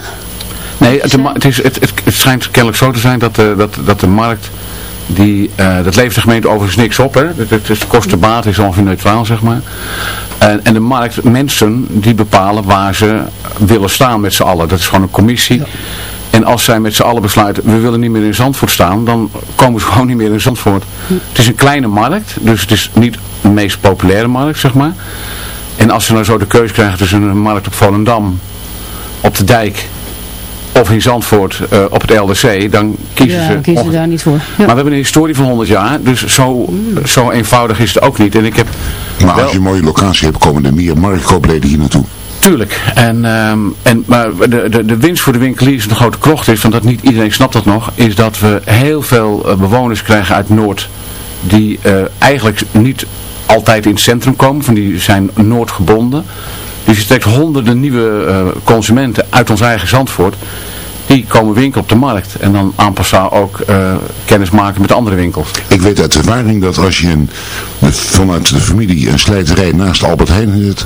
J: Nee, het, het, is, het, het, het schijnt kennelijk zo te zijn dat de, dat, dat de markt, die, uh, dat levert de gemeente overigens niks op. Hè? Het, het, het kostenbaat is ongeveer neutraal, zeg maar. En, en de markt, mensen die bepalen waar ze willen staan met z'n allen. Dat is gewoon een commissie. Ja. En als zij met z'n allen besluiten, we willen niet meer in Zandvoort staan, dan komen ze gewoon niet meer in Zandvoort. Het is een kleine markt, dus het is niet de meest populaire markt, zeg maar. En als ze nou zo de keuze krijgen tussen een markt op Volendam, op de dijk of in Zandvoort eh, op het LDC, dan kiezen
I: ja,
J: ze...
I: kiezen
J: onge-
I: daar niet voor.
J: Maar we hebben een historie van 100 jaar, dus zo, zo eenvoudig is het ook niet. En ik heb
F: Maar
J: wel-
F: als je een mooie locatie hebt, komen er meer marktkoopleden hier naartoe.
J: Tuurlijk. En, ehm, en, maar de, de, de winst voor de winkeliers, de grote krocht is, want dat niet iedereen snapt dat nog, is dat we heel veel eh, bewoners krijgen uit Noord. Die eh, eigenlijk niet altijd in het centrum komen, van die zijn Noordgebonden. Dus je trekt honderden nieuwe eh, consumenten uit ons eigen Zandvoort. Die komen winkelen op de markt. En dan aanpassen ook eh, kennis maken met andere winkels.
F: Ik weet uit ervaring dat als je een, vanuit de familie een slijterij naast Albert Heijn zit,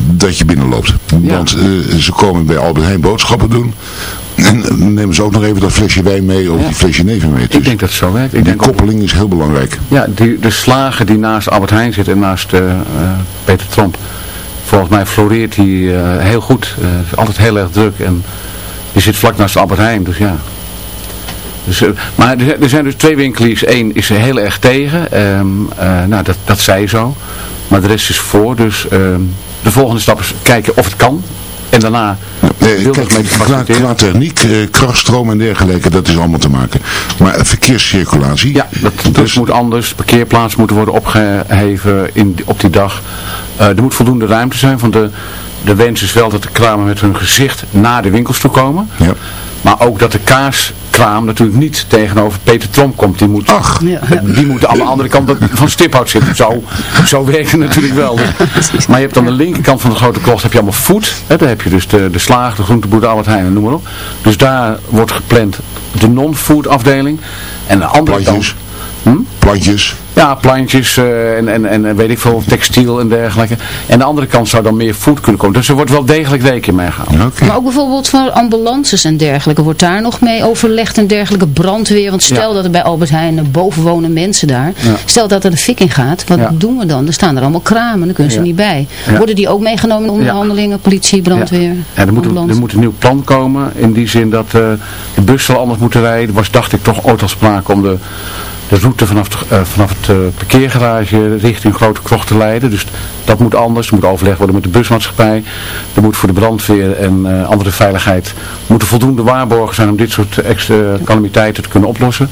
F: dat je binnenloopt. Want eh, ze komen bij Albert Heijn boodschappen doen. En dan nemen ze ook nog even dat flesje wijn mee of die flesje neven mee. Dus
J: Ik denk dat het zo werkt. Ik
F: die
J: denk ook-
F: koppeling is heel belangrijk.
J: Ja, die, de slager die naast Albert Heijn zit en naast eh, eh, Peter Tromp. Volgens mij floreert eh, heel goed. Eh, is altijd heel erg druk. En die zit vlak naast Albert Heijn, dus ja. Dus, eh, maar er, zijn- dus twee winkeliers. Eén is heel erg tegen. Ehm, eh, nou, dat, dat zij zo. Maar de rest is voor. Dus ehm, de volgende stap is kijken of het kan. En daarna
F: Eh, kijk, qua, qua techniek, eh, krachtstroom en dergelijke, dat is allemaal te maken. Maar eh, verkeerscirculatie,
J: Ja, dat, dus moet anders. Parkeerplaatsen moeten worden opgeheven in, op die dag. Eh, er moet voldoende ruimte zijn, want de, de wens is wel dat de kramen met hun gezicht naar de winkels toe komen.
F: Ja.
J: Maar ook dat de natuurlijk niet tegenover Peter Tromp komt. Die moet,
F: Ach.
J: Ja, die moet aan de andere kant van stiphout zitten. Zo, zo werkt het natuurlijk wel. Maar je hebt aan de linkerkant van de grote klocht heb je allemaal food. Hè, daar heb je dus de, de slager, de groenteboer, Albert Heijn, noem maar op. Dus daar wordt gepland de non-food afdeling. En de andere
F: Plantjes.
J: Hm?
F: plantjes.
J: Ja, plantjes eh, en, en, en weet ik veel, textiel en dergelijke. En de andere kant zou dan meer food kunnen komen. Dus er wordt wel degelijk rekening mee gehouden.
I: Maar ook bijvoorbeeld van ambulances en dergelijke. Wordt daar nog mee overlegd en dergelijke brandweer? Want stel
J: Ja.
I: dat er bij Albert Heijn boven wonen mensen daar.
J: Ja.
I: Stel dat er een fik in gaat. Wat
J: Ja.
I: doen we dan? Er staan er allemaal kramen. Dan kunnen ze
J: Ja.
I: niet bij.
J: Ja.
I: Worden die ook meegenomen in onderhandelingen? Politie, brandweer,
J: Ja, er, moet een, er moet een nieuw plan komen. In die zin dat eh, de bus zal anders moeten rijden. Er was, dacht ik, toch ooit al sprake om de, de route vanaf, eh, vanaf het eh, parkeergarage richting Grote Krocht te leiden. Dus dat moet anders. Er moet overleg worden met de busmaatschappij. Er moet voor de brandweer en eh, andere veiligheid moeten voldoende waarborgen zijn om dit soort extra calamiteiten te kunnen oplossen.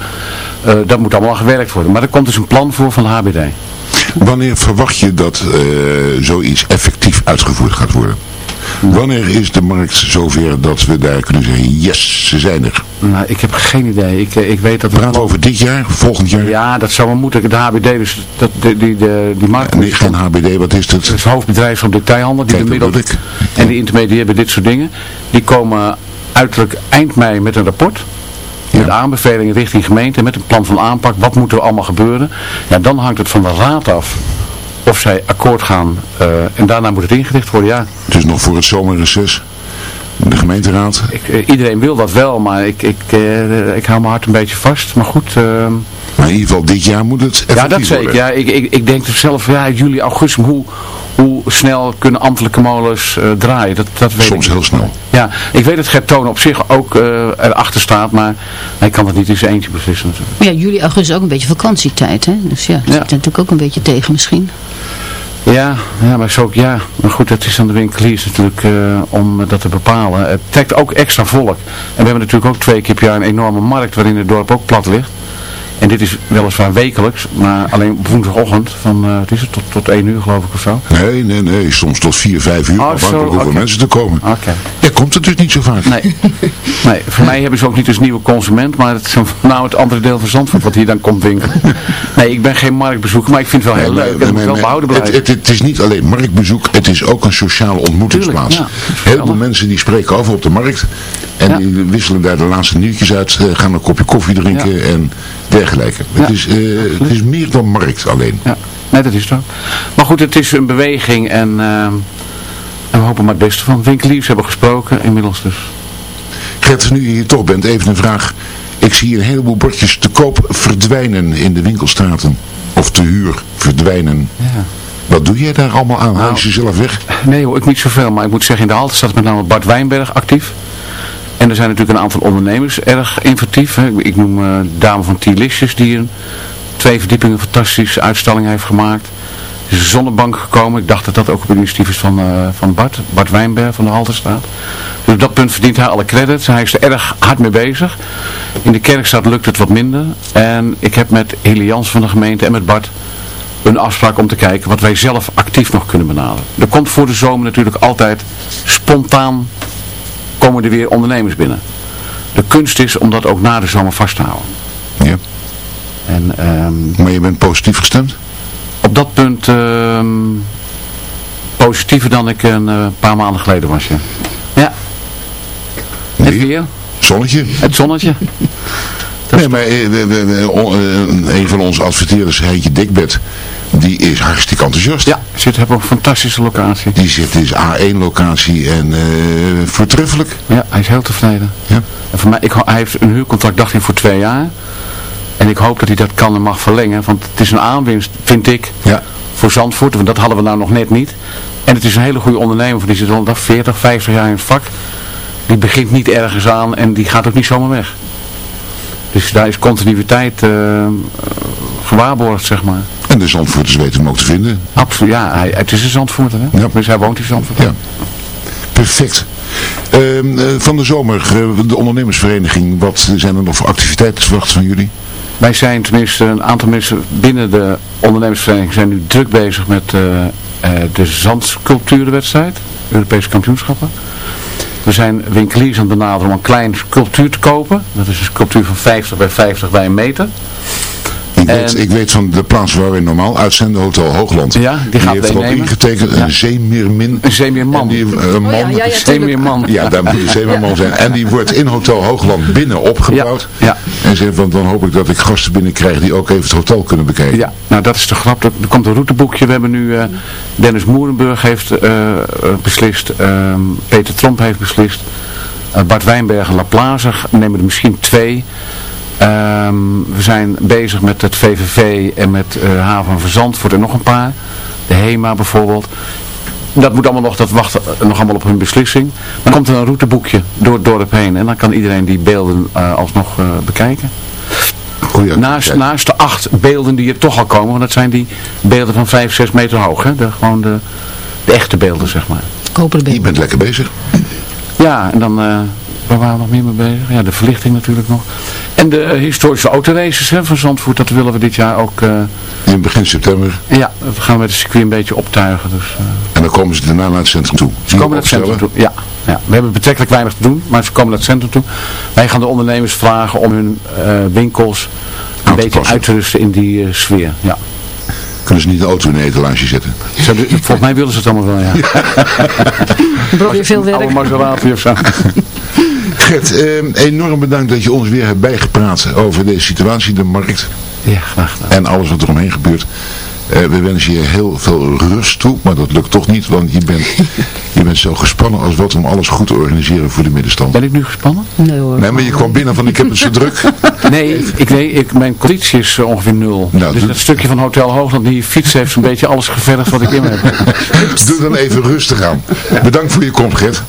J: Dat moet allemaal gewerkt worden. Maar er komt dus een plan voor van de HBD.
F: Wanneer verwacht je dat zoiets effectief uitgevoerd gaat worden? Wanneer is de markt zover dat we daar kunnen zeggen, yes, ze zijn er?
J: Nou, ik heb geen idee. Ik, eh, ik weet dat...
F: We praten over dit jaar, volgend jaar?
J: Ja, dat zou wel moeten. De HBD, dus dat, die, die, de, die markt...
F: Nee, geen HBD, wat is dat?
J: Het is hoofdbedrijf van detailhandel, die
F: Kijk,
J: de middel en die intermediëren bij dit soort dingen. Die komen uiterlijk eind mei met een rapport. Met aanbevelingen richting gemeente, met een plan van aanpak. Wat moet er allemaal gebeuren? Ja, dan hangt het van de raad af of zij akkoord gaan. eh, en daarna moet het ingericht worden, ja.
F: Dus nog voor het zomerreces, de gemeenteraad.
J: Ik, eh, iedereen wil dat wel, maar ik, ik, eh, ik hou mijn hart een beetje vast. Maar goed... ehm,
F: Maar in ieder geval dit jaar moet het
J: Ja, dat zeker. Ja, ik, ik, ik denk zelf, ja, juli, augustus, hoe, hoe snel kunnen ambtelijke molens eh, draaien? Dat, dat weet
F: Soms
J: ik.
F: heel snel.
J: Ja, ik weet dat Gert Toon op zich ook eh, erachter staat, maar hij kan dat niet in zijn eentje beslissen natuurlijk.
I: Ja, juli, augustus is ook een beetje vakantietijd. Hè? Dus ja, dat
J: Ja.
I: zit natuurlijk ook een beetje tegen misschien.
J: Ja, ja, maar zo ook, ja. Maar goed, het is aan de winkeliers natuurlijk eh, om dat te bepalen. Het trekt ook extra volk. En we hebben natuurlijk ook twee keer per jaar een enorme markt waarin het dorp ook plat ligt. En dit is weliswaar wekelijks, maar alleen op woensdagochtend van, wat is het, tot, tot 1 uur geloof ik of zo.
F: Nee, nee, nee, soms tot 4, 5 uur,
J: Oh,
F: afhankelijk hoeveel mensen er komen.
J: Oké.
F: Ja, komt het dus niet zo vaak.
J: Nee. nee, voor mij hebben ze ook niet als nieuwe consument, maar het is nou het andere deel van Zandvoort wat hier dan komt winkelen. Nee, ik ben geen marktbezoeker, maar ik vind het wel heel
F: Nee,
J: leuk
F: maar-
J: en wel behouden blijven.
F: het, het is niet alleen marktbezoek, het is ook een sociale ontmoetingsplaats.
J: Tuurlijk, ja.
F: Heel veel mensen die spreken over op de markt en
J: Ja.
F: die wisselen daar de laatste nieuwtjes uit, eh, gaan een kopje koffie drinken
J: Ja.
F: en dergelijke. Het,
J: Ja.
F: is, eh, het is meer dan markt alleen.
J: Ja, nee, dat is het ook. Maar goed, het is een beweging en, ehm, en we hopen maar het beste van. Winkeliers hebben gesproken inmiddels dus.
F: Gert, nu je hier toch bent, even een vraag. Ik zie een heleboel bordjes te koop verdwijnen in de winkelstraten. Of te huur verdwijnen.
J: Ja.
F: Wat doe jij daar allemaal aan? Haal
J: Nou,
F: je ze zelf weg?
J: Nee hoor, ik niet zoveel, maar ik moet zeggen in de halte staat met name Bart Wijnberg actief. En er zijn natuurlijk een aantal ondernemers erg inventief. Ik noem de dame van T-Listjes die een twee verdiepingen fantastische uitstalling heeft gemaakt. Er is een zonnebank gekomen. Ik dacht dat dat ook op initiatief is van, eh, van Bart. Bart Wijnberg van de Halterstraat. Dus op dat punt verdient hij alle credits. Hij is er erg hard mee bezig. In de kerkstraat lukt het wat minder. En ik heb met Heli Jans van de gemeente en met Bart een afspraak om te kijken wat wij zelf actief nog kunnen benaderen. Er komt voor de zomer natuurlijk altijd spontaan komen er weer ondernemers binnen. De kunst is om dat ook na de zomer vast te houden.
F: Ja.
J: En, ehm,
F: maar je bent positief gestemd?
J: Op dat punt ehm, positiever dan ik een eh, paar maanden geleden was. Ja. ja. Het weer.
F: Zonnetje.
J: Het zonnetje.
F: nee, maar eh, eh, een van onze adverteerders, Heintje Dikbed, die is hartstikke enthousiast.
J: Ja, zit hebben een fantastische locatie.
F: Die zit, is A1 locatie en eh voortreffelijk.
J: Ja, hij is heel tevreden.
F: Ja.
J: En voor mij, ik, hij heeft een huurcontract, dacht hij, voor twee jaar. En ik hoop dat hij dat kan en mag verlengen. Want het is een aanwinst, vind ik,
F: Ja.
J: voor Zandvoort. Want dat hadden we nou nog net niet. En het is een hele goede ondernemer. Die zit al 40, 50 jaar in het vak. Die begint niet ergens aan en die gaat ook niet zomaar weg. Dus daar is continuïteit eh, gewaarborgd, zeg maar.
F: En de Zandvoorters weten hem ook te vinden.
J: Absoluut, ja. Hij, het is een Zandvoorter, hè?
F: Ja.
J: Dus hij woont in Zandvoort.
F: Ja. Perfect. Ehm, eh, van de zomer, eh, de ondernemersvereniging, wat zijn er nog voor activiteiten te verwachten van jullie?
J: Wij zijn tenminste, een aantal mensen binnen de ondernemersvereniging zijn nu druk bezig met eh, de zandsculpturenwedstrijd, Europese kampioenschappen. We zijn winkeliers aan het benaderen om een klein sculptuur te kopen. Dat is een sculptuur van 50 bij 50 bij een meter.
F: Ik weet,
J: En-
F: ik weet van de plaats waar we normaal uitzenden, Hotel Hoogland.
J: Ja, die gaat
F: heeft erop ingetekend,
J: Ja.
F: een zeemeermin.
J: Een zeemeerman.
F: Die, eh, een man,
I: ja, ja, ja,
J: Een zeemeerman.
F: Ja, daar moet een zeemerman zijn. En die wordt in Hotel Hoogland binnen opgebouwd.
J: Ja, ja.
F: En zegt, want dan hoop ik dat ik gasten binnenkrijg die ook even het hotel kunnen bekijken.
J: Ja, nou dat is de grap. Er komt een routeboekje. We hebben nu, eh, Dennis Moerenburg heeft eh, eh, beslist, ehm, Peter Tromp heeft beslist, eh, Bart Wijnberg en La Plaza nemen er misschien twee. Ehm, we zijn bezig met het VVV en met eh Haven van Zandvoort en nog een paar. De HEMA bijvoorbeeld. Dat moet allemaal nog, dat wacht nog allemaal op hun beslissing. Dan komt er een routeboekje door het dorp heen en dan kan iedereen die beelden eh, alsnog eh, bekijken.
F: Goeie
J: Naast, de acht beelden die er toch al komen, want dat zijn die beelden van 5, 6 meter hoog. Hè? De, gewoon de, de echte beelden, zeg maar.
I: Koperen
F: Je bent lekker bezig.
J: Ja, en dan, eh, waar waren we nog meer mee bezig? Ja, de verlichting natuurlijk nog. En de eh, historische autoraces hè, van Zandvoort, dat willen we dit jaar ook... eh,
F: In begin september.
J: ja, we gaan met het circuit een beetje optuigen. Dus, eh,
F: En dan komen ze daarna naar het centrum toe.
J: ze komen naar het centrum toe. Ja, ja, we hebben betrekkelijk weinig te doen, maar ze komen naar het centrum toe. Wij gaan de ondernemers vragen om hun eh, winkels een beetje
F: passen.
J: uit te rusten in die sfeer. Ja.
F: Kunnen ze niet de auto in de etalage zetten.
J: De- volgens mij willen ze het allemaal wel, ja.
I: Je veel werk.
J: Oude Maserati of zo.
F: Gert, eh, enorm bedankt dat je ons weer hebt bijgepraat over deze situatie, de markt
J: Ja, graag gedaan.
F: en alles wat er omheen gebeurt. Eh, we wensen je heel veel rust toe, maar dat lukt toch niet, want je bent, je bent zo gespannen als wat om alles goed te organiseren voor de middenstand.
J: Ben ik nu gespannen?
I: Nee hoor.
F: Nee, maar je kwam binnen van ik heb het zo druk.
J: Nee, ik weet, ik, mijn conditie is eh, ongeveer nul.
F: Nou,
J: dus
F: doe-
J: dat stukje van Hotel Hoogland, die fiets heeft zo'n beetje alles gevergd wat ik in me heb.
F: Doe dan even rustig aan. Bedankt voor je komst, Gert.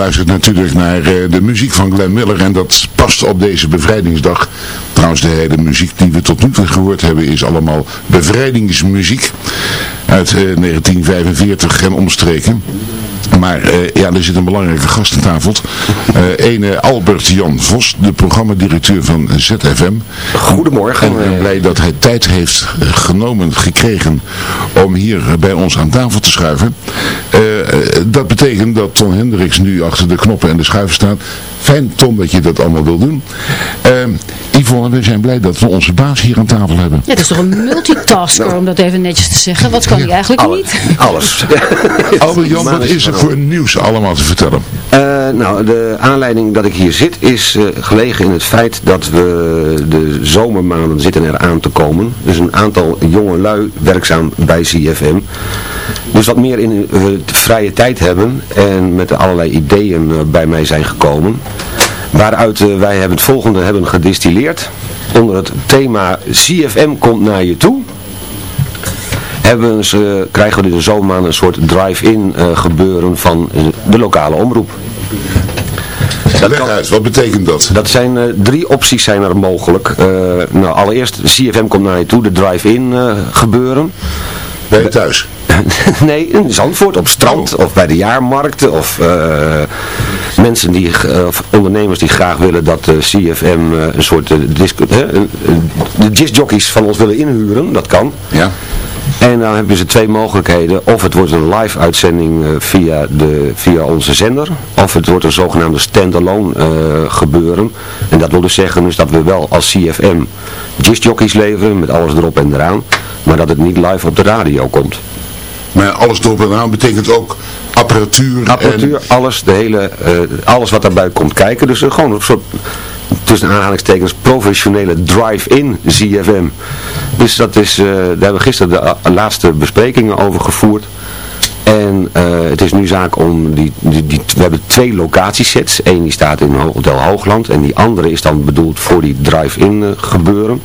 F: Luistert natuurlijk naar eh, de muziek van Glenn Miller en dat past op deze bevrijdingsdag. Trouwens, de hele muziek die we tot nu toe gehoord hebben is allemaal bevrijdingsmuziek uit eh, 1945 en omstreken. Maar eh, ja, er zit een belangrijke gast aan tafel. Eh ene Albert Jan Vos, de programmadirecteur van ZFM.
G: Goedemorgen.
F: En ik ben blij dat hij tijd heeft eh, genomen, gekregen om hier bij ons aan tafel te schuiven. Eh, eh, dat betekent dat Ton Hendricks nu achter de knoppen en de schuiven staat. Fijn Ton dat je dat allemaal wil doen. Eh, Yvonne, we zijn blij dat we onze baas hier aan tafel hebben.
I: Ja, het is toch een multitasker, om dat even netjes te zeggen. Wat kan hij eigenlijk niet?
G: Alles.
F: Albert Jan, wat is er voor nieuws allemaal te vertellen?
G: Eh, nou, de aanleiding dat ik hier zit is eh, gelegen in het feit dat we de zomermaanden zitten er aan te komen. Dus een aantal jonge lui werkzaam bij CFM. Dus wat meer in uh, vrije tijd hebben en met allerlei ideeën uh, bij mij zijn gekomen. Waaruit uh, wij hebben het volgende hebben gedistilleerd. Onder het thema CFM komt naar je toe hebben ze, krijgen we in de zomermaanden een soort drive-in uh, gebeuren van uh, de lokale omroep.
F: Dat Leg uit, wat betekent dat?
G: Dat zijn uh, drie opties zijn er mogelijk. nou, allereerst, CFM komt naar je toe, de drive-in gebeuren.
F: Ben je thuis?
G: nee, in Zandvoort, op strand, oh. of bij de jaarmarkten, of mensen die, of ondernemers die graag willen dat CFM een soort disco, de discjockeys van ons willen inhuren, dat kan.
F: Ja.
G: En dan hebben ze twee mogelijkheden. Of het wordt een live uitzending via, de, via onze zender. Of het wordt een zogenaamde standalone uh, gebeuren. En dat wil dus zeggen dus dat we wel als CFM discjockeys leveren met alles erop en eraan. Maar dat het niet live op de radio komt.
F: Maar alles erop en eraan betekent ook apparatuur?
G: Apparatuur, alles, de hele, uh, alles wat daarbij komt kijken. Dus gewoon een soort tussen aanhalingstekens professionele drive-in ZFM. Dus dat is, uh, daar hebben we gisteren de laatste besprekingen over gevoerd. En het is nu zaak om, die, die, die, we hebben twee locatiesets. Eén die staat in Hotel Hoogland en die andere is dan bedoeld voor die drive-in gebeuren.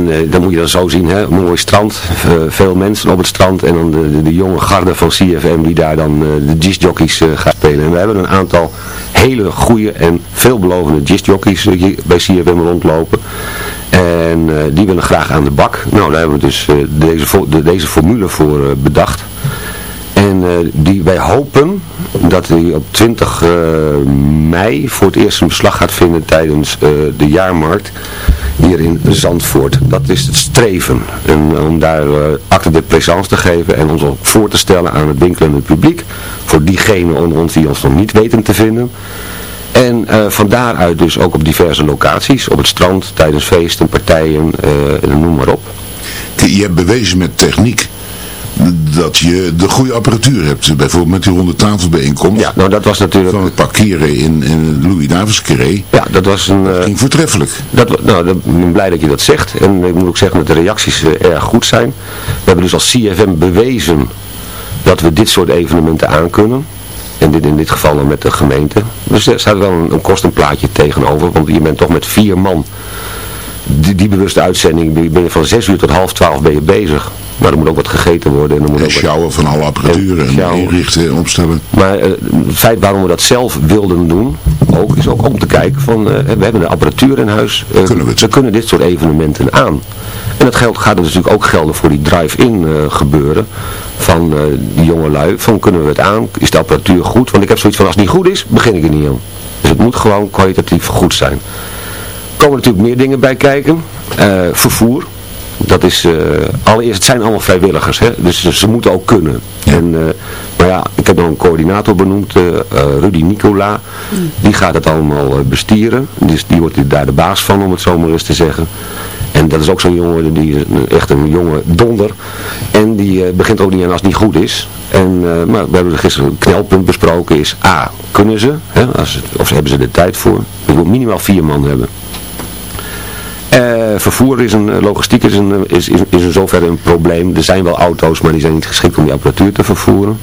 G: En uh, dan moet je dat zo zien, hè? mooi strand, veel mensen op het strand en dan de, de, jonge garde van CFM die daar dan uh, de discjockeys gaat spelen. En we hebben een aantal hele goede en veelbelovende discjockeys bij CFM rondlopen. En die willen graag aan de bak. Nou, daar hebben we dus deze, de, deze formule voor bedacht. En die, wij hopen dat hij op 20 mei voor het eerst een beslag gaat vinden tijdens de jaarmarkt hier in Zandvoort. Dat is het streven. En om daar uh, acte de présence te geven en ons ook voor te stellen aan het winkelende publiek. Voor diegenen onder ons die ons nog niet weten te vinden. En uh, van daaruit dus ook op diverse locaties. Op het strand, tijdens feesten, partijen, uh, noem maar op.
F: Je hebt bewezen met techniek dat je de goede apparatuur hebt. Bijvoorbeeld met die ronde tafelbijeenkomst.
G: Ja, nou dat was natuurlijk...
F: Van het parkeren in, in Louis Davids Carré.
G: Ja, dat was een...
F: Dat ging voortreffelijk.
G: Dat, nou, ik ben blij dat je dat zegt. En ik moet ook zeggen dat de reacties uh, erg goed zijn. We hebben dus als CFM bewezen dat we dit soort evenementen aankunnen. En dit in dit geval dan met de gemeente. Dus er staat wel een, een kostenplaatje tegenover. Want je bent toch met vier man die, die bewuste uitzending, ben je van 6 uur tot half 12 ben je bezig. Maar er moet ook wat gegeten worden. En, er moet
F: en
G: ook
F: sjouwen
G: wat...
F: van alle apparatuur en, en inrichten, opstellen.
G: Maar uh, het feit waarom we dat zelf wilden doen, ook, is ook om te kijken van, uh, we hebben de apparatuur in huis. Uh,
F: kunnen we,
G: we kunnen dit soort evenementen aan. En dat geldt, gaat natuurlijk ook gelden voor die drive-in gebeuren van die jonge lui. Van kunnen we het aan? Is de apparatuur goed? Want ik heb zoiets van, als het niet goed is, begin ik er niet aan. Dus het moet gewoon kwalitatief goed zijn komen natuurlijk meer dingen bij kijken. Uh, vervoer. Dat is, uh, allereerst, het zijn allemaal vrijwilligers, hè? dus ze moeten ook kunnen. Ja. En, uh, maar ja, ik heb nog een coördinator benoemd, Rudy Nicola. Mm. Die gaat het allemaal bestieren. Dus die wordt daar de baas van, om het zo maar eens te zeggen. En dat is ook zo'n jongen, die is echt een jonge donder. En die begint ook niet aan als het niet goed is. En, maar we hebben gisteren een knelpunt besproken, is A, kunnen ze? Hè, als, of hebben ze de tijd voor? Je moet minimaal vier man hebben. Uh, vervoer is een, logistiek is, een, is, is, is in zoverre een probleem. Er zijn wel auto's, maar die zijn niet geschikt om die apparatuur te vervoeren.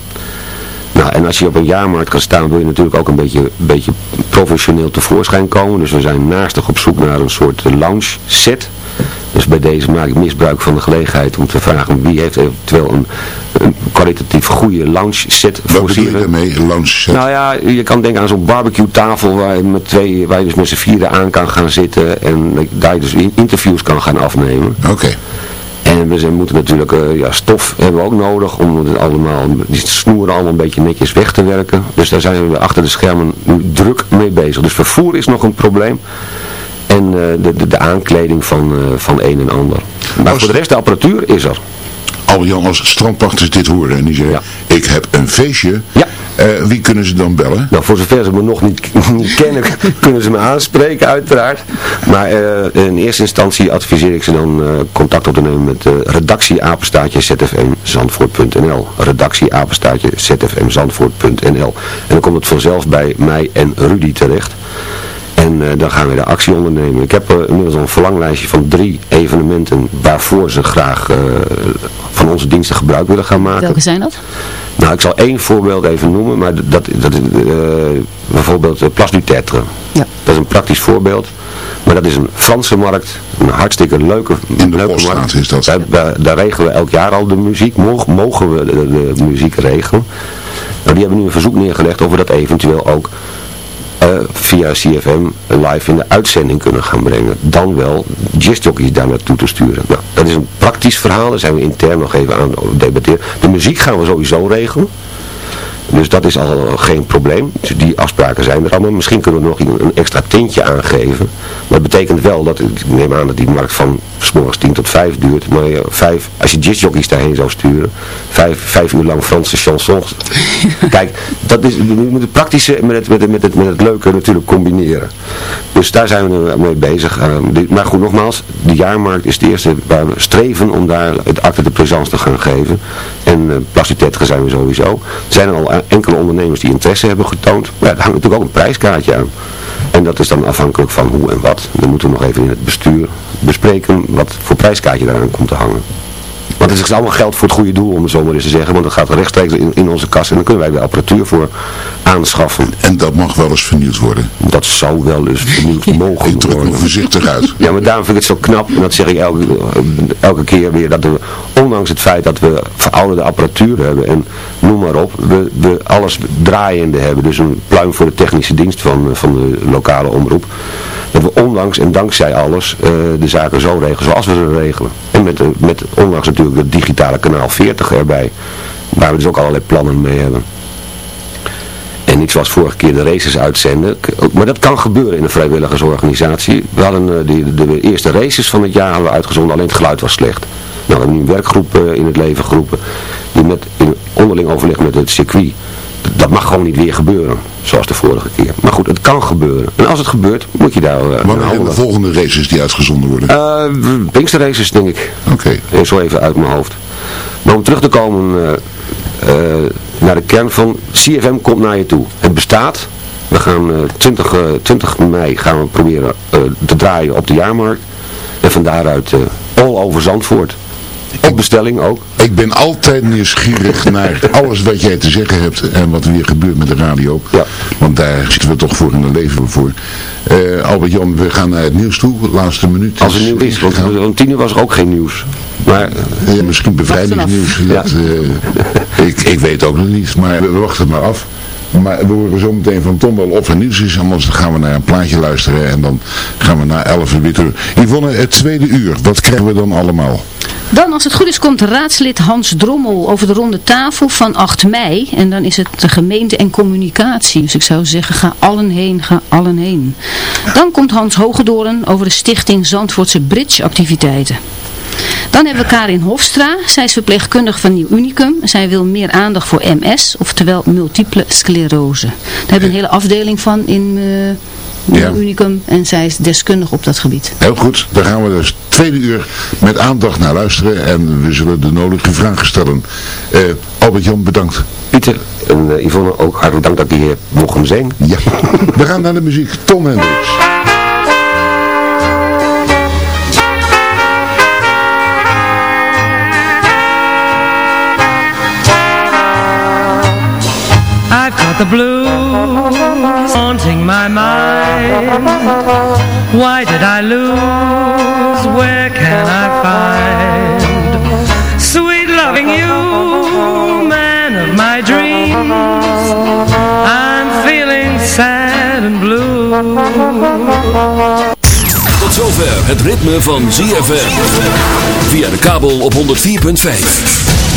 G: Nou, en als je op een jaarmarkt gaat staan, wil je natuurlijk ook een beetje, beetje professioneel tevoorschijn komen. Dus we zijn naastig op zoek naar een soort lounge set. Dus bij deze maak ik misbruik van de gelegenheid om te vragen wie heeft eventueel een kwalitatief goede lounge set
F: Wat bedoel je
G: voorzien.
F: daarmee? Lounge set?
G: Nou ja, je kan denken aan zo'n barbecue tafel waar je, met twee, waar je dus met z'n vieren aan kan gaan zitten en daar je dus in- interviews kan gaan afnemen.
F: Oké.
G: En we zijn, moeten natuurlijk, eh, ja, stof hebben we ook nodig om het allemaal, die snoeren allemaal een beetje netjes weg te werken. Dus daar zijn we achter de schermen nu druk mee bezig. Dus vervoer is nog een probleem. En eh, de, de, de aankleding van, eh, van een en ander. Maar voor de rest, de apparatuur is er.
F: Albert-Jan, als strandpachters dit horen en die zeggen, ik heb een feestje, eh, wie kunnen ze dan bellen?
G: Nou, voor zover ze me nog niet, niet kennen, kunnen ze me aanspreken, uiteraard. Maar eh, in eerste instantie adviseer ik ze dan eh, contact op te nemen met redactieapenstaatje zfmzandvoort.nl redactieapenstaatje zfmzandvoort.nl En dan komt het vanzelf bij mij en Rudy terecht. En uh, dan gaan we de actie ondernemen. Ik heb uh, inmiddels al een verlanglijstje van drie evenementen waarvoor ze graag uh, van onze diensten gebruik willen gaan maken.
I: Welke zijn dat?
G: Nou, ik zal één voorbeeld even noemen, maar dat, dat is bijvoorbeeld Place du Tetre.
I: Ja.
G: Dat is een praktisch voorbeeld. Maar dat is een Franse markt, een hartstikke leuke,
F: In de
G: leuke
F: markt is dat.
G: Daar, daar, daar, regelen we elk jaar al de muziek, mogen, mogen we de, de muziek regelen. Nou, die hebben nu een verzoek neergelegd of we dat eventueel ook via CFM live in de uitzending kunnen gaan brengen. Dan wel jazzjockeys daar naartoe te sturen. Nou, dat is een praktisch verhaal. Daar zijn we intern nog even aan debatteren. De muziek gaan we sowieso regelen. Dus dat is al geen probleem. Dus die afspraken zijn er allemaal. Misschien kunnen we nog een extra tintje aangeven. Maar dat betekent wel dat, ik neem aan dat die markt van morgens 10 tot 5 duurt. Maar ja, vijf, als je jazzjockeys daarheen zou sturen, vijf, vijf uur lang Franse chansons. Kijk, dat is, je moet het praktische met het, met, het, met, het, met het leuke natuurlijk combineren. Dus daar zijn we mee bezig. Uh, maar goed, nogmaals, de jaarmarkt is de eerste waar we streven om daar het acte de présence te gaan geven. En uh, Plastitetre zijn we sowieso. Er zijn al enkele ondernemers die interesse hebben getoond. Maar ja, daar hangt natuurlijk ook een prijskaartje aan. En dat is dan afhankelijk van hoe en wat. Dan moeten we nog even in het bestuur bespreken wat voor prijskaartje daaraan komt te hangen. Want het is allemaal geld voor het goede doel, om het zo maar eens te zeggen. Want dat gaat rechtstreeks in, in onze kas en dan kunnen wij de apparatuur voor aanschaffen.
F: En dat mag wel eens vernieuwd worden?
G: Dat zou wel eens vernieuwd mogen
F: ik druk
G: worden.
F: me voorzichtig uit.
G: Ja, maar daarom vind ik het zo knap, en dat zeg ik elke, elke keer weer, dat we, ondanks het feit dat we verouderde apparatuur hebben en noem maar op, we, we alles draaiende hebben. Dus een pluim voor de technische dienst van, van de lokale omroep. Dat we ondanks en dankzij alles uh, de zaken zo regelen zoals we ze regelen. En met, met ondanks natuurlijk het digitale kanaal 40 erbij, waar we dus ook allerlei plannen mee hebben. En ik zoals vorige keer de races uitzenden. Maar dat kan gebeuren in een vrijwilligersorganisatie. We hadden uh, die, de eerste races van het jaar hadden uitgezonden, alleen het geluid was slecht. Nou, we hebben nu een werkgroep in het leven geroepen. Die met, in onderling overleg met het circuit. Dat mag gewoon niet weer gebeuren. Zoals de vorige keer. Maar goed, het kan gebeuren. En als het gebeurt, moet je daar... Uh,
F: Wanneer zijn de volgende races die uitgezonden worden?
G: Uh, Pinkster races, denk ik.
F: Oké.
G: Okay. Zo even uit mijn hoofd. Maar om terug te komen uh, naar de kern van... CFM komt naar je toe. Het bestaat. We gaan 20, 20 mei gaan we proberen te draaien op de jaarmarkt. En van daaruit all over Zandvoort. Op bestelling ook.
F: Ik ben altijd nieuwsgierig naar alles wat jij te zeggen hebt en wat er weer gebeurt met de radio.
G: Ja.
F: Want daar zitten we toch voor in een leven voor. Uh, Albert-Jan, we gaan naar het nieuws toe, de laatste minuut.
G: Als er nieuws is, want om tien uur was er ook geen nieuws. Maar,
F: ja, misschien bevrijdingsnieuws.
G: Ja.
F: Dat, uh, ik, ik weet ook nog niet, maar we wachten maar af. Maar we horen zo meteen van Tom wel of er nieuws is. Anders gaan we naar een plaatje luisteren. En dan gaan we naar 11 uur weer terug. Yvonne, het tweede uur. Wat krijgen we dan allemaal?
I: Dan, als het goed is, komt raadslid Hans Drommel over de ronde tafel van 8 mei. En dan is het de gemeente en communicatie. Dus ik zou zeggen, ga allen heen, ga allen heen. Dan komt Hans Hogedoren over de stichting Zandvoortse Bridge activiteiten. Dan hebben we Karin Hofstra. Zij is verpleegkundige van Nieuw Unicum. Zij wil meer aandacht voor MS, oftewel multiple sclerose. Daar hebben we een hele afdeling van in Nieuw ja. Unicum. En zij is deskundig op dat gebied.
F: Heel goed. Daar gaan we dus tweede uur met aandacht naar luisteren. En we zullen de nodige vragen stellen. Uh, Albert-Jan, bedankt.
G: Pieter en uh, Yvonne ook hartelijk dank dat die hier mogen zijn.
F: Ja. we gaan naar de muziek. Tom Hendricks.
K: the blues haunting my mind. Why did I lose, where can I find Sweet loving you, man of my dreams? I'm feeling sad and blue.
C: Tot zover het ritme van ZFM Via de kabel op 104.5